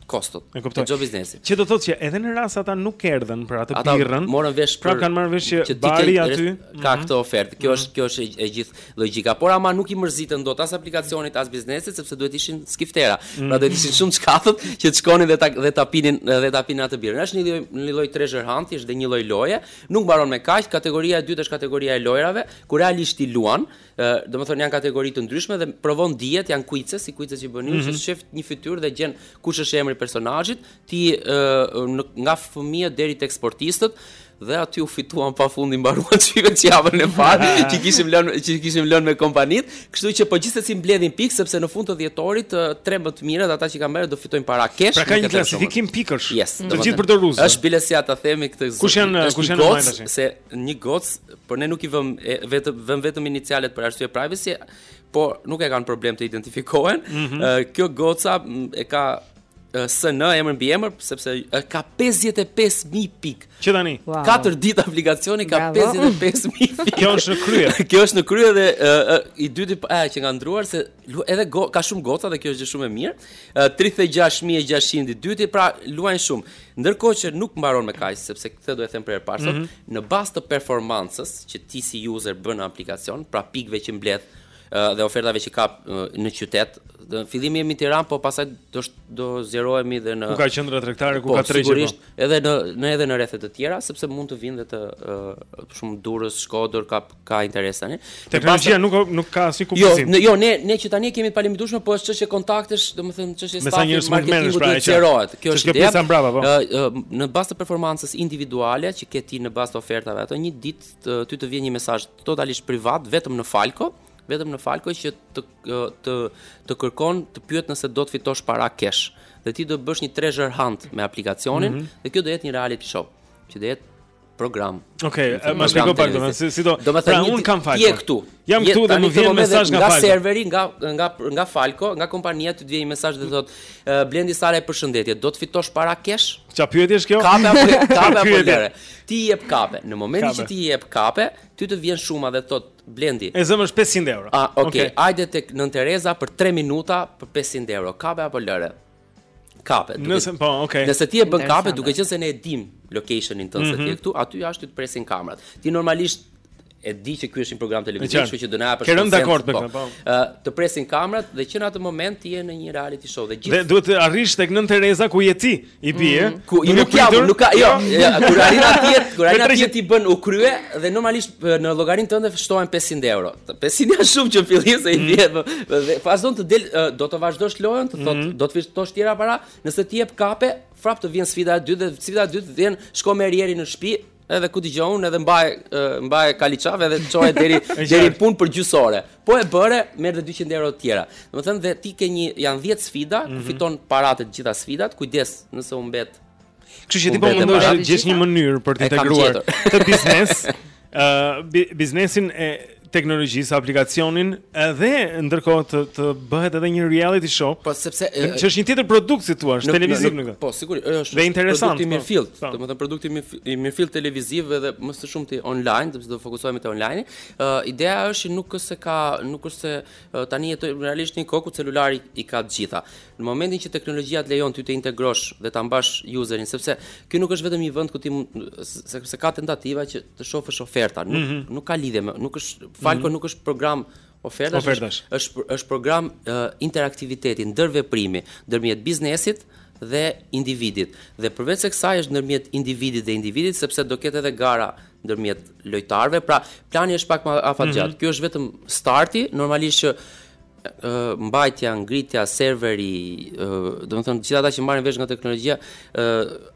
kostot. E kuptoj. Çdo biznesi. Që do thotë që edhe në rast ata nuk erdhën për atë atë birrën. Ata morën vesh pra për. Pra kanë marrë vesh që, që bari aty ka mm -hmm. këtë ofertë. Kjo mm -hmm. është kjo është e, gjithë logjika. Por ama nuk i mërziten dot as aplikacionit as biznesit sepse duhet ishin skiftera. Mm -hmm. Pra duhet ishin shumë të shkathët që të shkonin dhe ta dhe ta pinin dhe ta pinin atë birrën. Është një lloj një lloj treasure hunt, është dhe një lloj loje. Nuk mbaron me kaq. Kategoria e dytë është kategoria e lojrave, ku realisht i luan. Ë, domethënë janë kategori të ndryshme dhe provon dijet, janë kuice, si kuice që bëni, mm -hmm. që shef një fytyrë dhe gjen kush është emri i personazhit, ti ë nga fëmijët deri tek sportistët dhe aty u fituan pafund, mbaruan çive që javën e parë që kishim lënë që kishim lënë me kompanitë, kështu që po gjithsesi mbledhin pikë sepse në fund të dhjetorit tre më të mirët ata që kanë marrë do fitojnë para kesh. Pra ka një klasifikim pikësh. Yes, të gjithë për dorëzë. Është biles ja ta themi këtë. Kush janë kush janë më tash? Se një gocë Por ne nuk i vëm vetëm vëm vetëm inicialet për arsye privacy, por nuk e kanë problem të identifikohen. Mm -hmm. Kjo goca e ka SN emër mbiemër sepse ka 55000 pikë. Që tani, 4 wow. ditë aplikacioni ka 55000 pikë. Kjo është në krye. Kjo është në krye dhe uh, i dyti pa që ka ndërruar se Edhe go, ka shumë goca dhe kjo është gjë shumë e mirë. Uh, 36600 i dyti, pra luajnë shumë. Ndërkohë që nuk mbaron me kaq, sepse këtë do e them për herë parë, mm -hmm. në bazë të performancës që ti si user bën në aplikacion, pra pikëve që mbledh uh, dhe ofertave që ka uh, në qytet, në fillim jemi në Tiranë, po pastaj do sh, do zgjerohemi dhe në Ku ka qendra tregtare, ku po, ka tregje. Po sigurisht, edhe në në edhe në rrethe të tjera, sepse mund të vinë dhe të uh, shumë Durrës, Shkodër, ka ka interes tani. Teknologjia nuk nuk ka asnjë kuptim. Jo, jo, ne ne që tani e kemi të implementueshme, po është çështje kontaktesh, domethënë çështje stafit të marketingut pra, të zgjerohet. Kjo është kjo pjesa mbrapa po. Në bazë të performancës individuale që ke ti në bazë të ofertave, ato një ditë ty të vjen një mesazh totalisht privat vetëm në Falco, vetëm në Falco që të të të kërkon të pyet nëse do të fitosh para cash dhe ti do bësh një treasure hunt me aplikacionin mm -hmm. dhe kjo do jetë një reality show që do jetë program. Okej, okay, më shpjego pak domethënë si, si do. Do të pra, thënë un kam Falco. Je këtu. Jam këtu dhe më vjen mesazh nga, nga serveri, nga nga nga Falco, nga kompania të të vjen një mesazh dhe thotë uh, Blendi Salaj përshëndetje, do të fitosh para kesh? Çfarë pyetje është kjo? Kape apo kape apo lëre? Ti jep kape. Në momentin kape. që ti jep kape, ty të vjen shuma dhe thotë Blendi. E zëmë, është 500 euro. Ah, okay. okay. Ajde tek Nën Tereza për 3 minuta për 500 euro. Kape apo lëre? kape. Duke, nëse po, okay. Nëse ti e bën kape duke qenë se ne e dim locationin tënd mm -hmm. se ti je mhm. këtu, aty jashtë të presin kamerat. Ti normalisht e di që ky është një program televiziv, kështu që do na japësh. Ke rënë dakord me po. këtë, po. Ë, të presin kamerat dhe që në atë moment ti je në një reality show dhe gjithë. Dhe duhet të arrish tek Nënë Tereza ku je ti, i bie. Mm -hmm. Ku i nuk jam, nuk ka, jo, jo kur arrin atje, kur arrin atje ti bën u krye dhe normalisht në llogarinë tënde shtohen 500 euro. 500 janë shumë që fillim se i mm. ndjen. Dhe pas don të del do të vazhdosh lojën, të thotë mm. do të fitosh tjera para, nëse ti jep kape, prap të vjen sfida e dytë dhe sfida e dytë vjen shko merre Erin në shtëpi, edhe ku dëgjon, edhe mbaje mbaje kaliçave dhe çoje deri deri punë për gjysore. Po e bëre, merr dhe 200 euro të tjera. Domethënë dhe ti ke një janë 10 sfida, mm -hmm. fiton paratë të gjitha sfidat, kujdes nëse u mbet Kështu që ti po mundohesh të gjesh një mënyrë për të integruar të biznes, ë uh, biznesin e teknologjisë, aplikacionin edhe ndërkohë të të bëhet edhe një reality show. Po sepse që është një tjetër produkt si thua, është televiziv në këtë. Po sigurisht, është dhe interesant. Produkti po, mirëfilltë, po. domethënë produkti i mirëfilltë televiziv edhe më së shumti online, sepse do të fokusohemi te online. Ë uh, ideja është që nuk është se ka, nuk është se uh, tani jetojmë realisht në një kohë ku celulari i ka të gjitha. Uh, Në momentin që teknologjia të lejon ty të integrosh dhe ta mbash userin, sepse ky nuk është vetëm një vend ku ti sepse ka tentativa që të shofësh oferta, nuk mm -hmm. nuk ka lidhje me, nuk është Falco mm -hmm. nuk është program ofertash, ofertash. Është, është është program uh, interaktiviteti, ndërveprimi ndërmjet biznesit dhe individit. Dhe përveç se kësaj është ndërmjet individit dhe individit sepse do ketë edhe gara ndërmjet lojtarëve, pra plani është pak më afatgjat. Mm -hmm. Ky është vetëm starti, normalisht që mbajtja, ngritja, serveri, domethënë gjithë ata që marrin vesh nga teknologjia,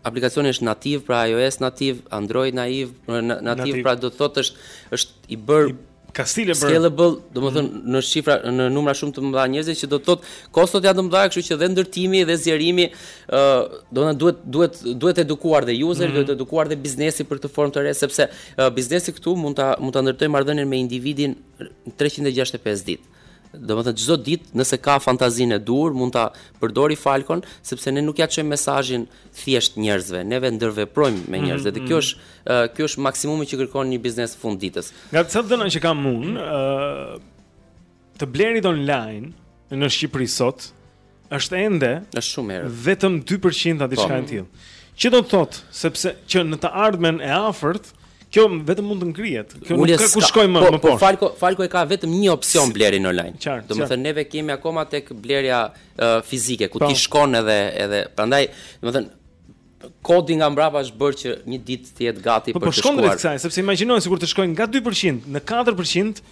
aplikacioni është nativ, pra iOS nativ, Android naiv, nativ, pra do të thotë është është i bërë ka stile për scalable, domethënë në shifra në numra shumë të mëdha njerëzish, që do të thotë kostot janë të mëdha, kështu që dhe ndërtimi dhe zgjerimi ë do të duhet duhet duhet edukuar dhe user, mm -hmm. duhet edukuar dhe biznesi për këtë formë të re sepse uh, biznesi këtu mund ta mund ta ndërtojë marrëdhënien me individin 365 ditë. Domethënë çdo ditë nëse ka fantazinë e duhur mund ta përdori Falcon sepse ne nuk ia çojmë mesazhin thjesht njerëzve, neve ndërveprojmë me mhm, njerëz dhe kjo mhm. është ky është maksimumi që kërkon një biznes fund ditës. Nga të dhënat që kam unë, ë të blerit online në Shqipëri sot është ende është shumë herët. Vetëm 2% a diçka po. e tillë. Që do të thotë, sepse që në të ardhmen e afërt, kjo vetëm mund të ngrihet. Kjo nuk ka ku shkon më, po, më po, poshtë. Po Falco, Falco e ka vetëm një opsion blerjen online. Domethënë neve kemi akoma tek blerja uh, fizike ku ti shkon edhe edhe prandaj, domethënë Kodi nga mbrapa është bërë që një ditë të jetë gati po, për po të shkuar. Po shkon drejt kësaj, sepse imagjino sikur të shkojnë nga 2% në 4%,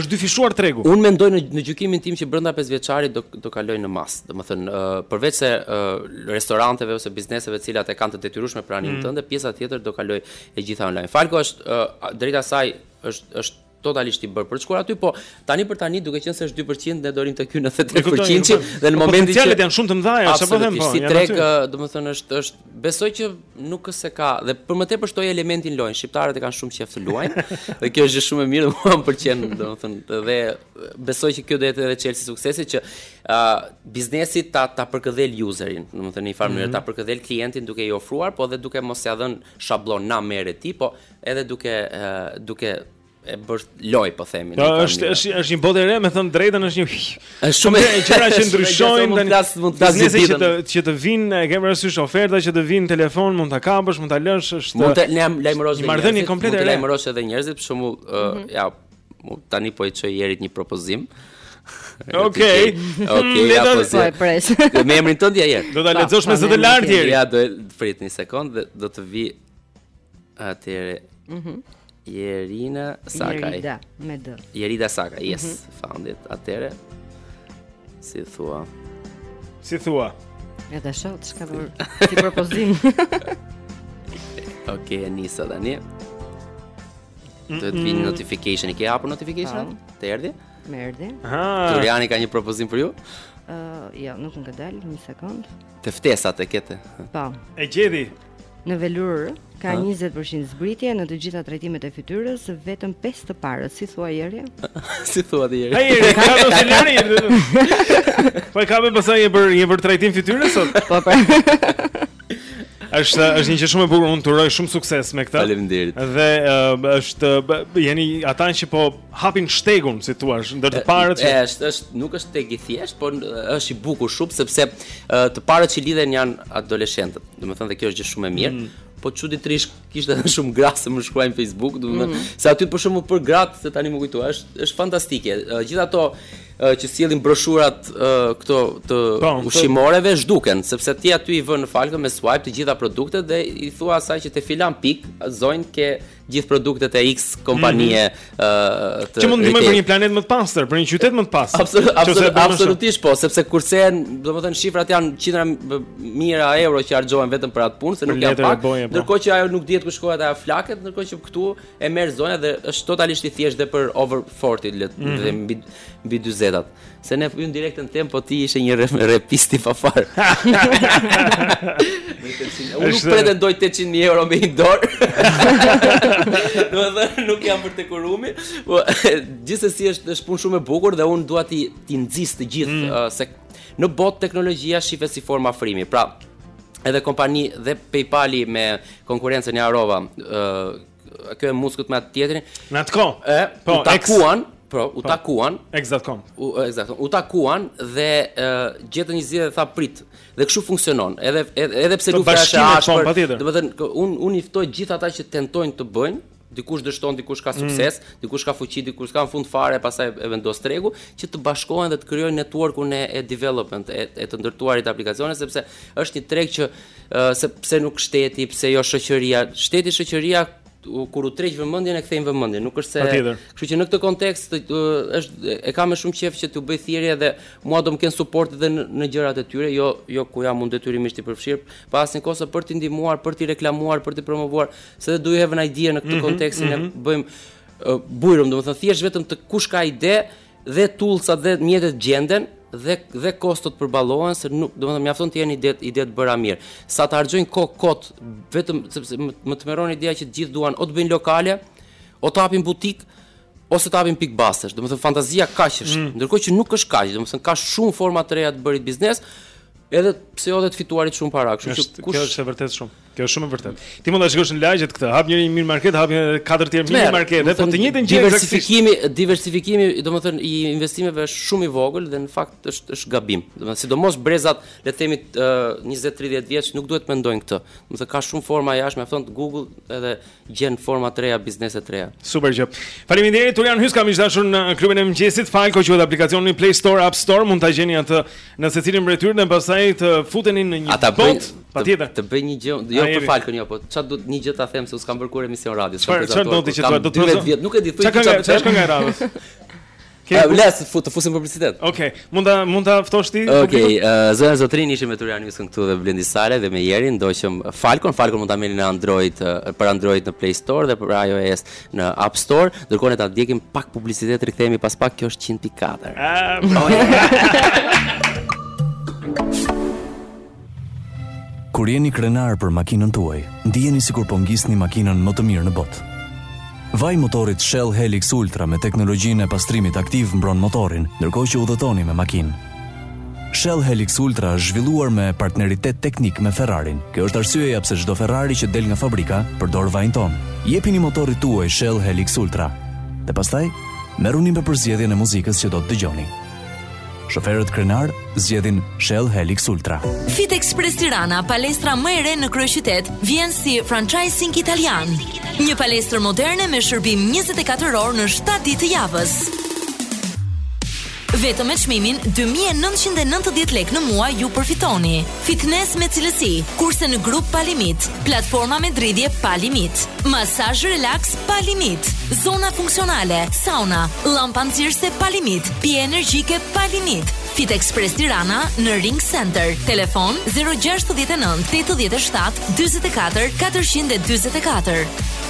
është dyfishuar tregu. Unë mendoj në, në gjykimin tim që brenda 5 vjeçarit do do kalojë në masë. Domethënë, uh, përveç se uh, restoranteve ose bizneseve të cilat e kanë të detyrueshme praninë mm. tënde, pjesa tjetër do kalojë e gjitha online. Falko është uh, drejt asaj është është totalisht i bërë për të shkuar aty, po tani për tani duke qenë se është 2% ne do rrimë tek ky 93%-i dhe në po, momentin që janë shumë të mëdha, sa po them po. Si treg, domethënë është është besoj që nuk është se ka dhe për më tepër shtoji elementin lojën, shqiptarët e kanë shumë qejf të luajnë dhe kjo është shumë e mirë dhe mua më pëlqen domethënë dhe besoj që kjo do jetë edhe çelësi i suksesit që uh, biznesi ta ta përkëdhel userin, domethënë në një farë mënyrë mm -hmm. ta përkëdhelë klientin duke i ofruar, po dhe duke mos ia dhënë shabllon na merr ti, po edhe duke duke e bërë lojë po themi në fund. Është është është një botë e re, me thënë drejtën është një është shumë gjëra që ndryshojnë mund të mund të dashë që të që të vijnë, e ke parasysh oferta që të vijnë në telefon, mund ta kapësh, mund ta lësh, është Mund të lajm lajmërosh dhe marrëdhënie komplete. Mund të lajmërosh edhe njerëzit, për shembull, mhm. ja tani po i çoj Jerit një propozim. Okej. Okej, ja po e pres. Me emrin tënd ja jetë. Do ta lexosh me zë të lartë Jeri. Ja do prit një sekond dhe do të vijë Atëherë. Mhm. Mm Jerina Sakaj. Jerida me D. Jerida Sakaj. Yes, mm -hmm. found it. Atëherë. Si thua? Si thua? Ja ta shoh çka do ti propozim. Okej, okay, nisa tani. Do të vijë notification, e ke hapur notification? Po. Të erdhi? Më erdhi. Ha. Doriani ka një propozim për ju? Ëh, uh, jo, nuk më ka dalë, një sekond. Te ftesat e ke te. Po. E gjeta. Në Velur ka 20% zbritje në të gjitha trajtimet e fytyrës, vetëm 5 të parët, si thua Jeri? si thua ti Jeri? Ai Jeri, ka të sinjali. Po kam pasur një për një për trajtim fytyrës sot? Po po. Është është një gjë shumë e bukur, unë të uroj shumë sukses me këtë. Faleminderit. Dhe uh, është jeni ata që po hapin shtegun, si thua, ndër të parët. Që... Është është nuk është shteg i thjeshtë, por është i bukur shumë sepse uh, të parët që lidhen janë adoleshentët. Domethënë dhe kjo është gjë shumë e mirë. Mm. Po çuditërisht kishte edhe shumë gra se më shkruajnë në Facebook, domethënë mm. se aty për shembull për gratë se tani m'u kujtua, është është fantastike. Gjithë ato që sjellin broshurat këto të po, po. ushqimoreve zhduken sepse ti aty i vën në Falko me swipe të gjitha produktet dhe i thua asaj që te filan pikë zonjë ke gjithë produktet e X kompanie mm -hmm. uh, të që mund të ndihmojë për një planet më të pastër, për një qytet më të pastër. Absolut, absolut, absolutisht po, sepse kursehen domethënë shifrat janë qindra mijëra euro që harxhohen vetëm për atë punë, se nuk janë pak. Po. Ndërkohë që ajo nuk dihet ku shkon ajo flaket, ndërkohë që këtu e merr zonja dhe është totalisht i thjeshtë dhe për over 40 le të mm -hmm. mbi mbi 40-at. Se ne fuim direkt në tempo, ti ishe një repist i paparë. Unë nuk pretendoj 800.000 euro me një dorë. Domethënë nuk jam për të kurumi. Po, gjithsesi është është punë shumë e bukur dhe unë dua t'i t'i nxis të gjithë mm. uh, se në botë teknologjia shifet si formë afrimi. Pra, edhe kompani, dhe PayPal-i me konkurrencën e Arova, uh, kjo e Muskut me atë tjetrin. Në atë kohë. Ë, po, u takuan, po, u po. takuan. X.com. U X.com. U takuan dhe gjetën një zgjidhje tha prit. Dhe kështu funksionon. Edhe edhe, edhe pse lufta është e ashpër. Po, domethënë unë unë i ftoj gjithë ata që tentojnë të bëjnë dikush dështon, dikush ka mm. sukses, mm. dikush ka fuqi, dikush ka në fund fare, pastaj e vendos tregu, që të bashkohen dhe të krijojnë networkun e, e developmentit, e të ndërtuarit të aplikacioneve sepse është një treg që se pse nuk shteti, pse jo shoqëria. Shteti shoqëria kur u tërheq vëmendjen e kthejnë vëmendjen, nuk është se. Kështu që në këtë kontekst është e kam më shumë qejf që t'u bëj thirrje dhe mua do më kenë suport edhe në, në gjërat e tyre, jo jo ku jam unë detyrimisht i përfshirë, pa asnjë kosto për t'i ndihmuar, për t'i reklamuar, për t'i promovuar, se do you have an idea në këtë mm -hmm, kontekstin mm -hmm. e mhm. bëjmë uh, bujrum, domethënë thjesht vetëm të kush ka ide, dhe toolsat dhe mjetet gjenden dhe dhe kostot përballohen se nuk domethënë mjafton të jenë ide ide të bëra mirë s'ka të harxhojnë kohë kot vetëm sepse më, më tmerron ideja që të gjithë duan o të bëjnë lokale o të hapin butik ose të hapin pikë bastesh domethënë fantazia kaq është mm. ndërkohë që nuk është kaq domethënë ka shumë forma të reja të bërit biznes edhe pse jo dhe të fituarit shumë para kështu që kush kjo është vërtet shumë Kjo është shumë e vërtetë. Ti mund ta shikosh në lagjet këtë, hap njëri një mini market, hapin katër të tjerë mini markete, po të njëjtën gjë diversifikimi, diversifikimi, domethënë i investimeve është shumë i vogël dhe në fakt është është gabim. Domethënë sidomos brezat, le të themi 20-30 vjeç nuk duhet të mendojnë këtë. Domethënë ka shumë forma jashtë, mjafton Google edhe gjen forma të reja, biznese të reja. Super gjë. Faleminderit Turjan Hyska mik i dashur në klubin e mëngjesit. Falco quhet aplikacioni Play Store, App Store, mund ta gjeni atë në secilin prej tyre dhe pastaj të futeni në një atë botë. Bëj, patjetër. Të, të bëj një gjë, jo për Falco jo, po çfarë do një gjë ta them se s'kam bërë kurrë emision radio. Çfarë çfarë do ti që do të bëj? Nuk e di, thuaj çfarë. Ça është kënga e radhës? Ke uh, le të fut të fusim publicitet. Okej, okay. mund ta mund ta ftosh ti? Okej, okay, uh, zonja zotërinj ishim me Turjan Hyskën këtu dhe Blendi Salaj dhe me Jerin, ndoqëm Falcon, Falcon mund ta merrni në Android, uh, për Android në Play Store dhe për iOS në App Store. Ndërkohë ne të ndjekim pak publicitet rikthehemi pas pak, kjo është 100.4. Uh, Kur jeni krenarë për makinën tuaj, ndiheni sikur po ngisni makinën më të mirë në botë. Vaji i motorit Shell Helix Ultra me teknologjinë e pastrimit aktiv mbron motorin, ndërkohë që udhëtoni me makinë. Shell Helix Ultra është zhvilluar me partneritet teknik me Ferrarin. Kjo është arsyeja pse çdo Ferrari që del nga fabrika përdor vajin tonë. Jepini motorit tuaj Shell Helix Ultra dhe pastaj merruni me përzgjedhjen e muzikës që do të dëgjoni. Shoferët krenarë zgjedhin Shell Helix Ultra. Fit Express Tirana, palestra më e re në kryeqytet, vjen si franchising italian. Një palestër moderne me shërbim 24 orë në 7 ditë të javës. Vetëm me çmimin 2990 lekë në muaj ju përfitoni Fitnes me cilësi, kurse në grup pa limit, platforma me dridhje pa limit, masazh relax pa limit, zona funksionale, sauna, llampa nxirëse pa limit, pije energjike pa limit. Fit Express Tirana në Ring Center. Telefon 069 87 44 444.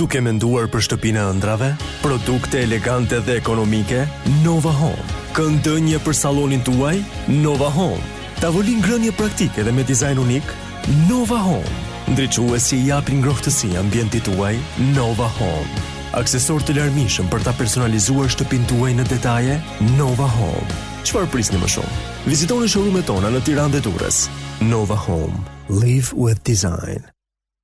Duke menduar për shtëpinë e ëndrrave, produkte elegante dhe ekonomike, Nova Home. Kënd ndenjeje për sallonin tuaj? Nova Home, tavolinë ngrënie praktike dhe me dizajn unik, Nova Home, ndriçues që i japin ngrohtësi ambientit tuaj, Nova Home, aksesorë të larmishëm për ta personalizuar shtëpinë tuaj në detaje, Nova Home. Çfarë prisni më shumë? Vizitoni showroom-et tona në Tiranë dhe Durrës. Nova Home, live with design.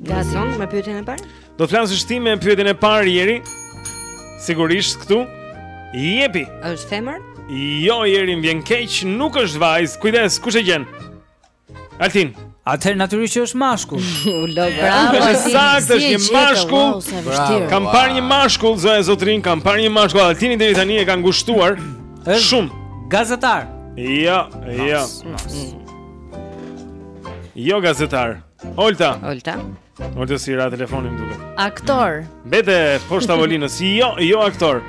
Nga nisim me pyetjen e parë? Do të flasësh ti me pyetjen e parë Jeri. Sigurisht këtu. Jepi. Është femër? Jo, Jeri më vjen keq, nuk është vajz. Kujdes, kush e gjen? Altin. Atëherë natyrisht që është mashkull. U. Bravo. Është saktë, është një mashkull. Kam parë një mashkull, zonja zotërinj, kam parë një mashkull. Altini deri tani e ka ngushtuar shumë. Gazetar. Jo, jo. Jo gazetar. Olta. Olta. Olta s'i ra telefonit duket. Aktor. Mbete poshtë tavolinës. Jo, jo aktor.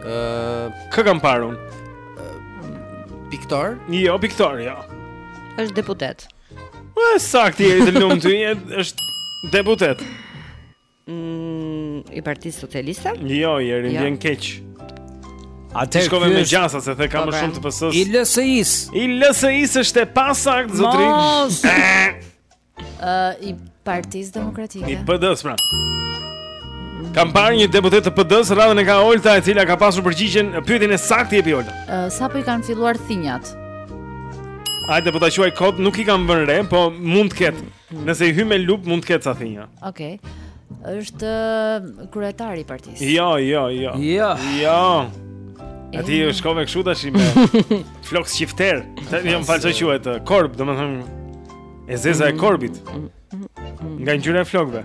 Ë, uh, kë kam parë unë? Piktor? Jo, piktor, jo. Është deputet. E saktë, Jeri të lumtë, është deputet. Mm, I Partisë Socialiste? Jo, Jeri, jo, më vjen keq. A ti shkove me gjasa se the ka më shumë të PS-së. I LSI-së. I LSI-së është e pasaktë zotëri. Mos. Ë i Partisë Demokratike. I PD-së pra. Kam parë një deputet të PD-së, radhën e ka Olta, e cila ka pasur përgjigjen pyetjen e saktë jepi Olta. Ë sapo i kanë filluar thinjat. Ai deputet, po jo aq, kot nuk i kam vënë re, po mund të ketë. Hmm. Nëse i hyn me lupë mund të ketë ca thinja. Okej. Okej. Është uh, kryetar i partisë. Jo, jo, jo. Jo. Jo. A ti e shkove kështu tash me flok shifter. Tani jam falso quhet uh, korb, domethënë e zeza e mm-hmm. korbit. Mm-hmm. Nga ngjyra e flokëve.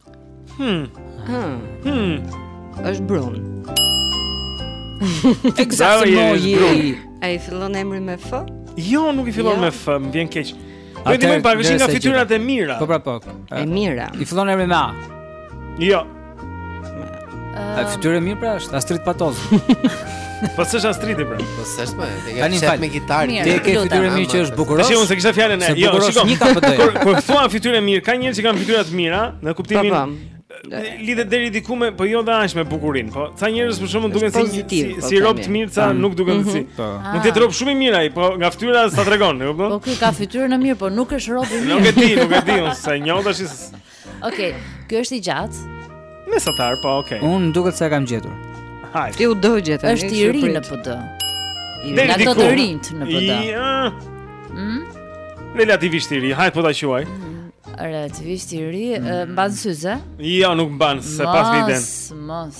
Hmm. Hmm. Hmm. Është brun. Eksaktë moji. A i fillon emri me F? Jo, nuk i fillon jo. me F, më vjen keq. Po ti më pa keshin nga fytyrat e mira. Po pra po. E mira. I fillon emri me A. Jo. A uh, fytyrë mirë pra është Astrit Patozi. Po s'është Astrit pra. Po s'është më. Tani fjalë me gitarë. Ti ke fytyrë mirë që është bukurosh. Tash unë s'e kisha fjalën e. Jo, shiko. Një kapë Kur kur thua fytyrë mirë, ka njerëz që kanë fytyra të mira, në kuptimin lidhet deri diku me po jo dhe aq me bukurinë, po ca njerëz për shembull duken si si, po, si rob të mirë, ca mm. nuk duken si. Mhm. Po. Mund të jetë rob shumë i mirë ai, po nga fytyra s'e tregon, e kupton? Po ky ka fytyrën e mirë, po nuk është rob i mirë. Nuk e di, nuk e di, unë s'e njoh tash. Okej, ky është i gjatë. Mesatar, po okay. Më duket se e kam gjetur. Hajde. Ti u do gjetë. Është i ri në PD. Nga ata të rinjtë në PD. Ëh. Relativisht i ri, hajt po ta quaj. Relativisht i ri, mban syze? Jo, nuk mban, s'e pashë videon. Mos, mos.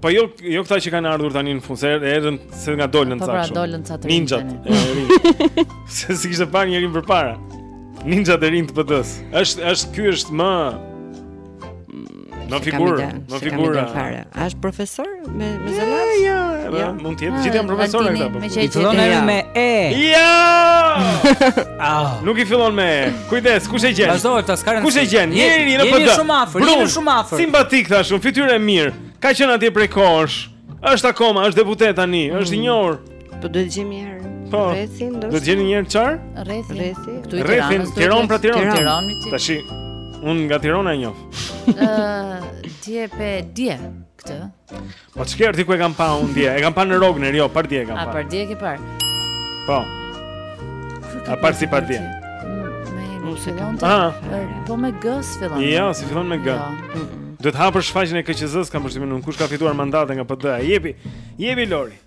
Po jo, jo këta që kanë ardhur tani në fund, se erdhën se nga dolën ca. Po pra dolën ca të rinj. Ninja. Se s'i kishte parë njeri përpara. Ninxhat e rinj të PD-së. Është është ky është më Në figurë, në figurë. A është profesor me me zanat? Jo, jo, jo. Mund të jetë ah, gjithë janë profesorë këta. Po. I fillon ai me e. Jo! Ah. Nuk i fillon me e. Kujdes, kush e gjen? Vazhdo ta sqarosh. Kush e gjen? Jeni në PD. Jeni shumë afër, jeni shumë afër. Simpatik thashë unë, fytyrë e mirë. Ka qenë atje prej kohësh. Është akoma, është deputet tani, mm. është i njohur. Po duhet të gjejmë një herë. Po. Rrethin do. Do të gjeni një herë çfarë? Rrethi. Rrethi. Këtu i Tirana. Rrethin, Tiron pra Tiron. Tiron. Tashi unë nga Tirana e njoh. Ëh, ti e pe dje. Këtë. Po ç'ke ti ku e kam pa unë dje? E kam pa në Rogner, jo, pardje e kam pa. A pardje e ke parë? Po. A parë si pardje? Mm, ah. Po me G fillon. Jo, s'i fillon me G. Jo. Do të hapësh faqen e KQZ-s, kam përshtypjen unë kush ka fituar mandate nga PD-ja. Jepi. Jepi Lori.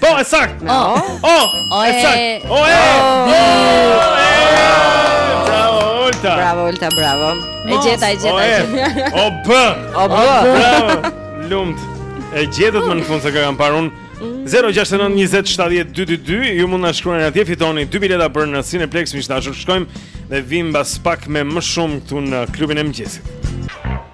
Po, e saktë. O, o, o, e saktë. O, e. Bravo, Olta. Bravo, Olta, bravo. E gjeta, e gjeta. O, b. O, b. Bravo. Lumtë. E gjetët më në fund s'e kam parë unë. 069 20 70 222 Ju mund të na shkruani atje fitoni 2 bileta për në Cineplexx Miq të dashur shkojmë Dhe vijmë pas pak me më shumë këtu në klubin e mëngjesit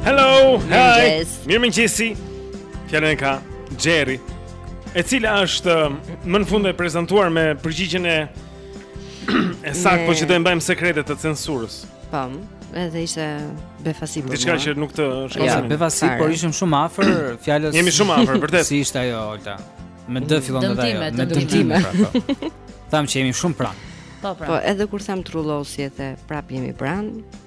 Hello, hi. Mirëmëngjesi. Fjalën e ka Jerry. E cila është um, më në fund e prezantuar me përgjigjen e e saktë po që do ta mbajmë sekrete të censurës. Po, edhe ishte befasi për mua. Diçka që nuk të shkon. Ja, befasi, por ishim shumë afër fjalës. Jemi shumë afër, vërtet. Si ishte ajo, Olta? Me dë fillon të thashë. Dëmtime, me dëmtime. Pra, po. Thamë që jemi shumë pranë. Po, pra. Po, edhe kur thamë trullosje dhe prap jemi pranë.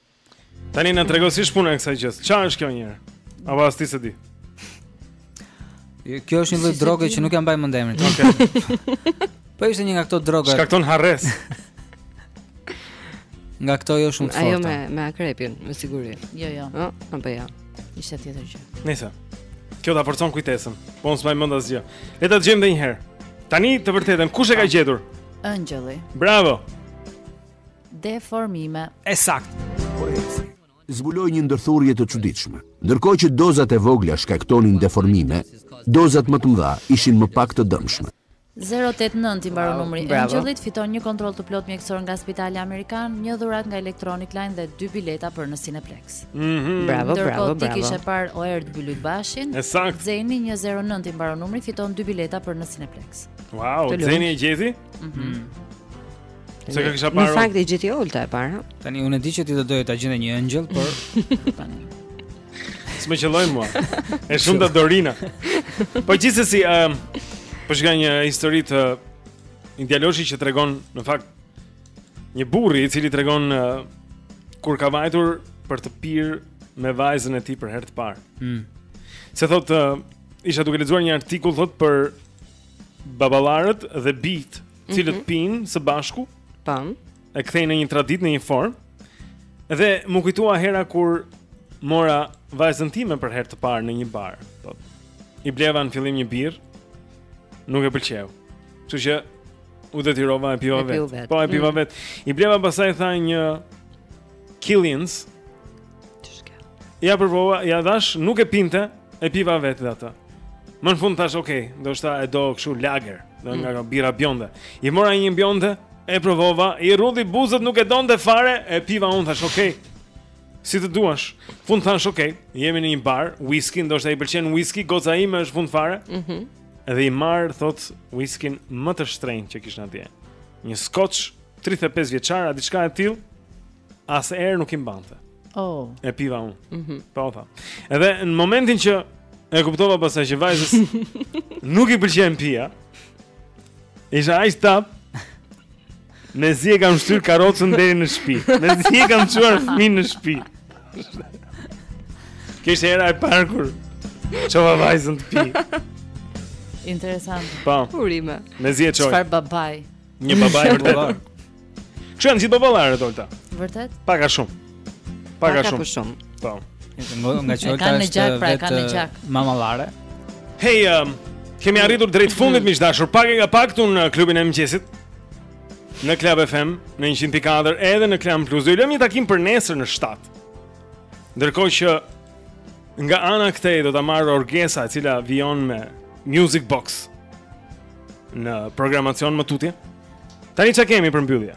Tani na trego si ish puna e kësaj gjëje. Çfarë është kjo një? Apo as ti s'e di. Kjo është një lloj droge që nuk ia mbaj mend emrin. Okej. Po ishte një nga këto droga. Shkakton harresë. Nga këto jo shumë të forta. Ajo me me akrepin, me siguri. Jo, jo. Ë, apo jo. Ishte tjetër gjë. Nëse. Kjo ta forcon kujtesën. Po unë s'maj mend asgjë. Le ta dëgjojmë edhe një herë. Tani të vërtetën, kush e ka gjetur? Engjëlli. Bravo. deformime. E saktë. Poeci zbuloi një ndërthurje të çuditshme. Ndërkohë që dozat e vogla shkaktonin deformime, dozat më të mëdha ishin më pak të dëmshme. 089 i mbaron numri i Engjëllit, fiton një kontroll të plotë mjekësor nga Spitali Amerikan, një dhuratë nga Electronic Line dhe dy bileta për në Cineplex. Mhm. Mm bravo, Dërko, bravo, bravo. Ti kishe parë Oerd Bylykbashin. E saktë. Zeni 109 i mbaron numri, fiton dy bileta për në Cineplex. Wow, Zeni e gjeti? Mhm. Mm Se e kisha parë. Në fakt e gjeti Olta e para. Tani unë e di që ti do të doje ta gjende një engjëll, por tani. S'më qëlloi mua. Është shumë të Dorina. Po gjithsesi, ëm, um, po shihja një histori të një djaloshi që tregon në fakt një burri i cili tregon uh, kur ka vajtur për të pirë me vajzën e tij për herë të parë. Mm. Se thotë uh, isha duke lexuar një artikull thotë për baballarët dhe bijtë, të cilët mhm pinë së bashku, tan, e kthejnë në një traditë në një formë. Dhe m'u kujtua hera kur mora vajzën time për herë të parë në një bar. Po. I bleva në fillim një birrë, nuk e pëlqeu. Kështu që u detyrova e piva vetë. Po e piva mm vetë. I bleva pastaj tha një Killians Ç'ka? Ia provova, ia dhashë, nuk e pinte, e piva vetë atë. Më në fund thashë, okay, ndoshta e do kështu lager, do nga mm. birra bjonde. I mora një bjonde, e provova, i rrudhi buzët nuk e donte fare, e piva unë thashë, okay. Si të duash. Fund thashë, okay, jemi në një bar, whisky, ndoshta i pëlqen whisky, goca ime është në fund fare. Mhm. Mm edhe i marr thotë whisky më të shtrenjtë që kishte atje. Një scotch 35 vjeçar, a diçka e tillë? As erë nuk i mbante. Oh. E piva unë. Mm -hmm. Po tha. Edhe në momentin që e kuptova pastaj që vajzës nuk i pëlqen pija, isha aq tapë. Mezi e kam shtyrë karrocën deri në shtëpi. Mezi e kam çuar fëmijën në shtëpi. Kjo ishte hera e parë kur çova vajzën të pijë. Interesant. Po. Urime. Mezi e çoi. Çfarë babai? Një baba i vërtetë. Kështu janë gjithë baballarët Olta. Vërtet? Pak a shumë. Pak a shumë. Po. Nga që Olta është pra, vetë mamallare. Hey, um, kemi arritur drejt fundit miq të dashur, pak e nga pak këtu në uh, klubin e mëngjesit. Në Club FM në 104 edhe në Klan Plus. Do e lëmë një takim për nesër në 7. Ndërkohë që nga ana këtej do ta marrë Orgesa e cila vijon me Music Box. në programacion më tutje. Tani çka kemi për mbyllje?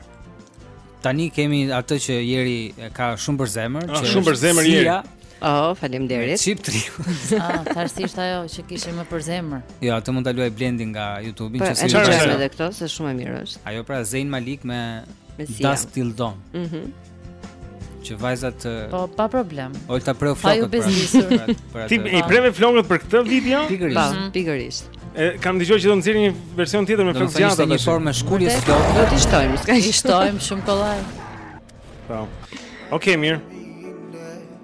Tani kemi atë që Jeri e ka shumë për zemër, ah, që shumë për zemër Jeri. Oh, faleminderit. Chip tri. Ah, saktësisht ajo që kishim më për zemër. Jo, atë mund ta luajë Blendi nga YouTube-i po, që si çfarë edhe këto, se shumë e mirë është. Ajo pra Zayn Malik me Dusk Till Dawn. Mhm. që vajzat të Po pa problem. Olta preu flokët. Pa ju pra. pra Ti i preve flokët për këtë video? Pikërisht. Po, mhm. pikërisht. E kam dëgjuar që do nxjerrni një version tjetër me flokë të gjata. Do të një formë shkulje të flokëve. Do t'i shtojmë, se i shtojmë shumë kollaj. Po. Okej, mirë.